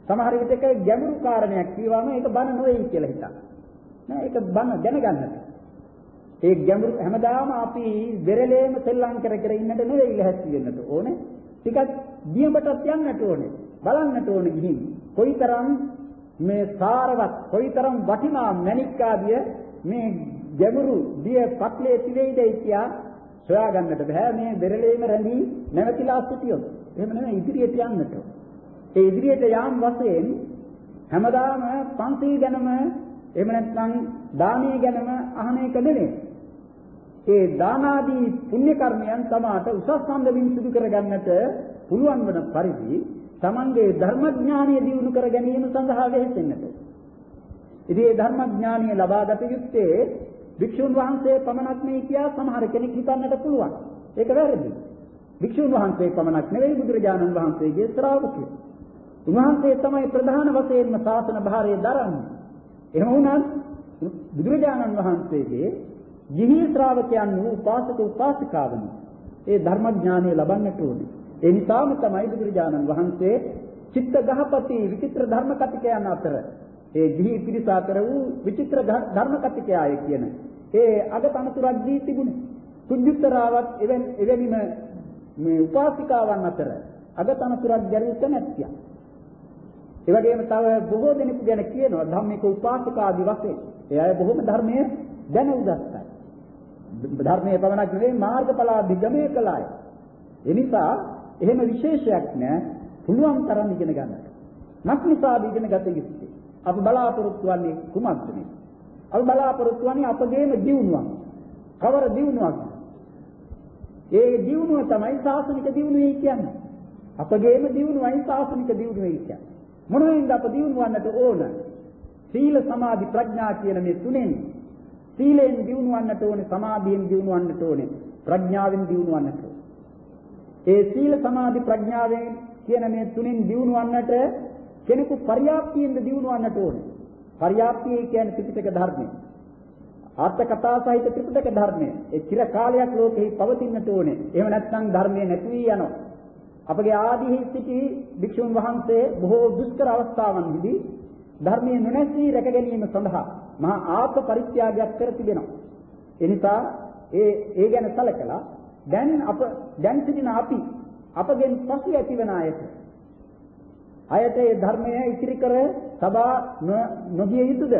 සමහර විටක ගැඹුරු කාරණයක් කියවම ඒක බන නෙවෙයි කියලා හිතනවා. නෑ ඒක බන දැනගන්නට. ඒ ගැඹුරු හැමදාම අපි වෙරළේම සෙල්ලම් කර කර ඉන්නට නෙවෙයි ලැහැත්ති වෙන්නට ඕනේ. ටිකක් දියඹටත් යන්නට ඕනේ. බලන්නට ඕනේ ගිහින්. කොයිතරම් මේ සාරවත් කොයිතරම් වටිනා මණික් ආදිය මේ ගැඹුරු දිය පත්ලේ තිලෙයිදයි කියා සොයා ගන්නට බෑ මේ බෙරළේම රැඳී නැවතිලා සිටියොත්. එහෙම නෙමෙයි ඉදිරියට යන්නට. ඒ ඉදිරියට යාම් වශයෙන් හැමදාම පන්සිල් ගැනම එහෙම නැත්නම් දානීය ගැනම අහන එක නෙමෙයි. ඒ දානාදී පුණ්‍ය කර්මයන් තමාට උසස් සම්දමින් සිදු කරගන්නට පුළුවන් වන පරිදි තමන්ගේ ධර්මඥානය දියුණු කර ගැනීම සඳහා වෙහෙසෙන්නට. ඉතින් මේ ධර්මඥානය ලබාගත යුත්තේ භික්ෂුන් වහන්සේ පමණක් නෙයි කියා සමහර කෙනෙක් හිතන්නට පුළුවන්. ඒක වැරදි. භික්ෂුන් වහන්සේ පමණක් නෙවෙයි බුදුරජාණන් වහන්සේගේ ශ්‍රාවකයෝ. උන්වහන්සේ තමයි ප්‍රධාන වශයෙන්ම ශාසන භාරය දරන්නේ. එහෙම වුණත් බුදුරජාණන් වහන්සේගේ ගිහි ශ්‍රාවකයන් වූ උපාසක උපාසිකාවන් ඒ ධර්මඥානය ලබන්නට ඕනේ. ඒ නිසාම තමයි බුදුරජාණන් වහන්සේ චිත්ත ගහපති විචිත්‍ර ධර්ම කතිකයන් අතර ඒ ගිහි පිරිස අතර වූ විචිත්‍ර ධර්ම කතිකයාය කියන ඒ අග තනතුරක් දී තිබුණේ. කුජුත්තරාවත් එවැනි එවැනිම මේ උපාසිකාවන් අතර අග තනතුරක් ගැරීත නැත්තිය. ඒ වගේම තව බොහෝ දෙනෙකු ගැන කියනවා ධම්මික උපාසකාදී වශයෙන්. ඒ අය බොහොම ධර්මයේ දැන උගත්තයි. ධර්මයේ පමණක් නෙවෙයි මාර්ගඵලාභිගමනය කළාය. ඒ නිසා එහෙම විශේෂයක් නෑ පුළුවන් තරම් ඉගෙන ගන්නට. මක් නිසාද ඉගෙන ගත යුත්තේ? අපි බලාපොරොත්තු වෙන්නේ කුමක්ද මේ? අපි බලාපොරොත්තු වෙන්නේ අපගේම දියුණුවක්. කවර දියුණුවක්ද? ඒ දියුණුව තමයි සාසනික දියුණුවයි කියන්නේ. අපගේම දියුණුවයි සාසනික දියුණුවයි කියන්නේ. මොනවෙන්ද අප දියුණුවන්නට ඕන? සීල සමාධි ප්‍රඥා කියන මේ තුනෙන් සීලෙන් දියුණුවන්නට ඕනේ සමාධියෙන් දියුණුවන්නට ඕනේ ප්‍රඥාවෙන් දියුණුවන්නට ඒ සීල සමාධි ප්‍රඥාවෙන් කියන මේ තුනෙන් දියුණුවන්නට කෙනෙකු පරියාප්තියෙන් දියුණුවන්නට ඕනේ. පරියාප්තිය කියන්නේ ත්‍රිපිටක ධර්මය. ආත්ම කතා සහිත ත්‍රිපිටක ධර්මය. ඒ චිර කාලයක් ලෝකෙහි පවතින්නට ඕනේ. එහෙම නැත්නම් ධර්මයේ නැති වී යනවා. අපගේ ආදීහි සිටි භික්ෂුන් වහන්සේ බොහෝ දුෂ්කර අවස්ථාවන්හිදී ධර්මයේ නොනැසී රැක ගැනීම සඳහා මහා ආත්ම පරිත්‍යාගයක් කර තිබෙනවා. ඒ නිසා ඒ ඒ ගැන සැලකලා දැන් අප දැන් සිටින අපි අපගෙන් පසු ඇතිවන අයට අයට ඒ ධර්මය ඉතිරි කර සබා නොගිය යුතුද?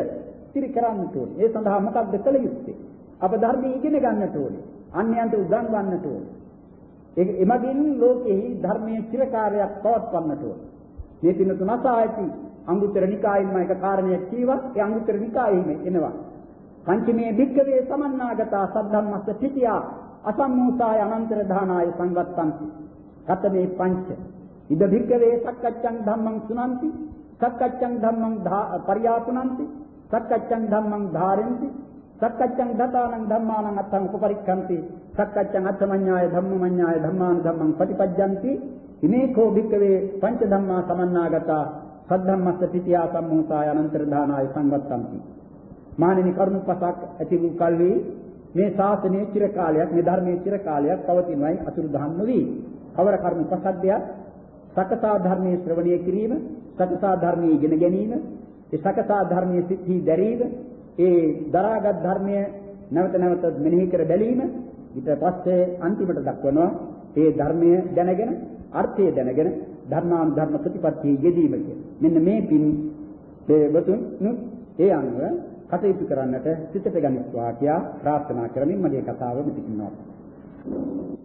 ඉතිරි කරන්නට ඕනේ. ඒ සඳහා මොකක්ද කළ යුත්තේ? අප ධර්මයේ ඉගෙන ගන්නට ඕනේ. අන්‍යයන්ට උගන්වන්නට ඕනේ. ඒ එමගින් ලෝකෙහි ධර්මයේ චිරකාරයක් පවත්වන්නට ඕනේ. මේ පින තුනසා ඇති අංගුත්තර නිකායෙන්ම එක කාරණයක් කීවා. ඒ අංගුත්තර නිකායෙම එනවා. පංචමේ භික්කවේ සමන්නාගතා සද්ධම්මස්ස පිටියා අසම්මෝසාය අනන්තර දානාය සංගත්තන්ති. කතමේ පංච ඉද භික්කවේ සක්කච්ඡං ධම්මං සුනන්ති සක්කච්ඡං ධම්මං පරියාපුනන්ති සක්කච්ඡං ධම්මං ධාරෙන්ති සක්කච්ඡං දතානං ධම්මානං අත්තං උපපරික්ඛන්ති සක්කච්ඡං අත්තමඤ්ඤාය ධම්මමඤ්ඤාය ධම්මාන ධම්මං පටිපජ්ජಂತಿ ඉමේකෝ භික්කවේ පංච ධම්මා සමන්නාගතා සද්ධම්මස්ස පිටියා සම්මෝසාය අනන්තර දානාය සංවත්තಂತಿ මානිනි කරුණු පසක් ඇති වූ කල්හි මේ ශාසනයේ චිර කාලයක් මේ ධර්මයේ චිර කාලයක් පවතිනවායි අතුරු දහම් නොවි. කවර කරුණු පසක්දයක් සකසා ධර්මයේ ශ්‍රවණය කිරීම, සකසා ධර්මයේ ඉගෙන ගැනීම, ඒ සකසා ධර්මයේ සිත්හි දැරීම, ඒ දරාගත් ධර්මය නැවත නැවත මෙනෙහි කර බැලීම ඊට පස්සේ අන්තිමට දක්වනවා ඒ ධර්මය දැනගෙන අර්ථය දැනගෙන ධර්මානුධර්ම ප්‍රතිපත්තියේ යෙදීම මෙන්න මේ පින් ඒ වතුන් ඒ අනුව කටයුතු කරන්නට සිතට ගනිස්වා කියා ප්‍රාර්ථනා කරමින් මගේ කතාව මෙතකින් නවත්වනවා